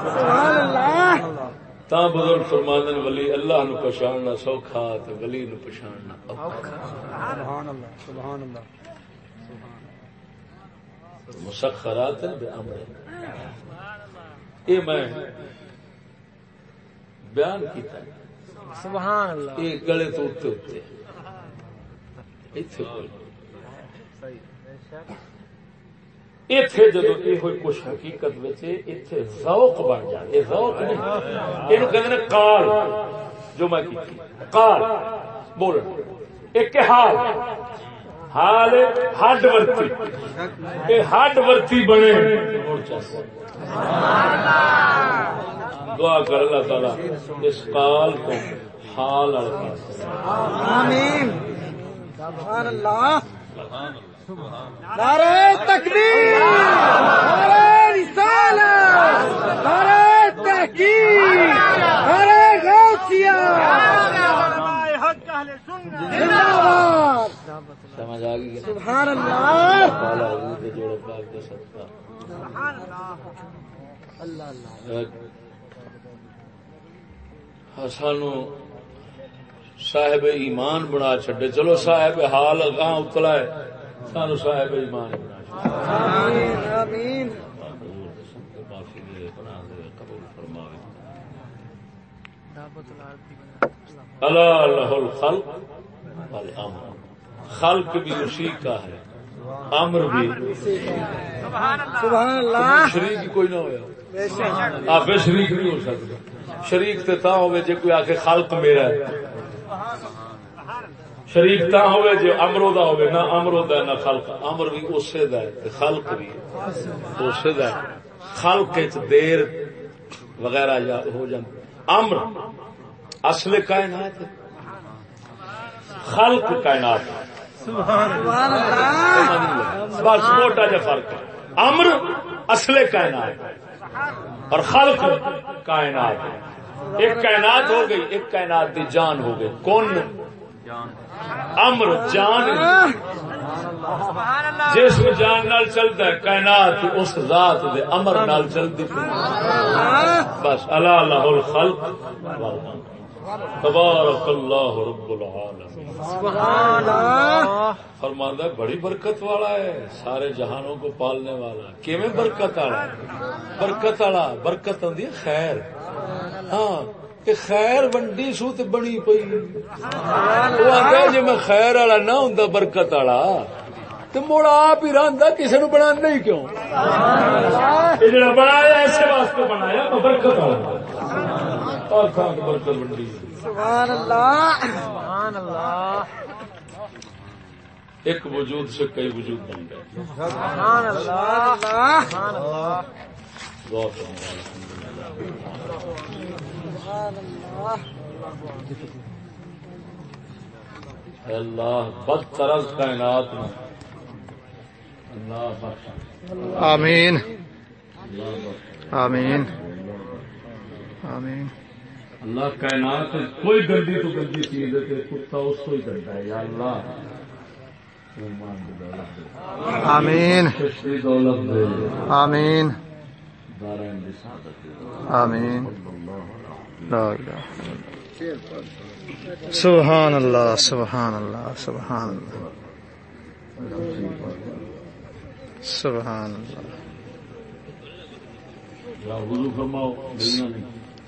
Speaker 1: سبحان اللہ
Speaker 2: تا بزرگ فرماندن، ولی اللہ نو پچھاننا سوکھا تے ولی نو پچھاننا اوکھا۔
Speaker 1: سبحان اللہ سبحان اللہ۔
Speaker 2: مسخرات بے امر یہ میں بیان کیتا ہے۔
Speaker 1: سبحان اللہ۔
Speaker 2: یہ گلے تو اتنے اتے جدو یہ ہوئی کچھ حقیقت ذوق بن جائے یہ ذوق نہیں۔ یہ کہتے ہیں کال جو میں کال بول ایک حال۔ حال ہڈ ورتی۔ یہ ہڈ ورتی بنے۔ دعا کر اللہ تعالی اس کال کو حال
Speaker 1: آمین۔ سبحان اللہ۔ نعرہ تکبیر۔ نعرہ رسالت۔ نعرہ تحقیق۔ نعرہ غوثیہ۔
Speaker 2: سمجھ آ گئی
Speaker 1: سبحان اللہ۔
Speaker 2: جوڑے پاک صدقہ۔ سانو صاحب ایمان بنا چڈے چلو صاحب حال اگاں اتلا ہے. سانو صاحب ایمان بنا
Speaker 1: آمین.
Speaker 2: اللہ اللہ الخلق والامر. خلق بھی اسی کا ہے. امر بھی۔
Speaker 1: سبحان اللہ۔
Speaker 2: شریک کوئی نہ ہوا آپ شریک نہیں ہو سکتے شریک تے تا ہوئے جے کوئی آکے خلق میرا ہے۔ شریک تا ہوئے جے امرو دا ہوئے نہ امرو دا نہ خلق امر بھی اسے دا ہے تے خلق بھی اسے دا ہے۔ خلق اچ دیر وغیرہ یا ہو جان۔ امر اصل کائنات۔ خلق کائنات۔ بس موٹا جا فرق ہے امر اصل کائنات اور خلق کائنات ایک کائنات ہو گئی، ایک کائنات دی جان ہو گئی۔ کون؟ امر، جان۔ جسم جان نال چلتا ہے، کائنات اس ذات دے امر نال چلتی۔ بس اللہ الخلق۔ تبارک اللہ رب العالمین.
Speaker 1: سبحان اللہ.
Speaker 2: فرماندہ بڑی برکت والا ہے سارے جہانوں کو پالنے والا کیویں برکت والا برکت والا برکت آدھی خیر۔ ہاں کہ خیر ونڈی سو تے بنی پئی۔ وہ آتا جی میں خیر والا نہ ہوں برکت والا۔ تو مڑ آپ ہی رہتا کسی نو بنا نہیں کیوں؟ بنایا ایسے واسطے بنایا برکت بنڈی
Speaker 5: سبحان اللہ سبحان اللہ۔
Speaker 2: ایک وجود سے کئی وجود بن گئے۔
Speaker 5: سبحان اللہ سبحان اللہ سبحان اللہ
Speaker 2: اے اللہ بد طرز کائنات میں۔
Speaker 1: آمین۔ آمین۔ آمین۔
Speaker 2: اللہ کائنات کوئی گندی تو گندی چیز ہے کتا اس کو ہی کرتا ہے۔ یا اللہ
Speaker 1: آمین۔ آمین۔ آمین۔ سبحان اللہ سبحان اللہ سبحان اللہ۔ سبحان اللہ۔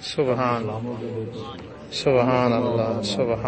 Speaker 1: سبحان سبحان اللہ سبحان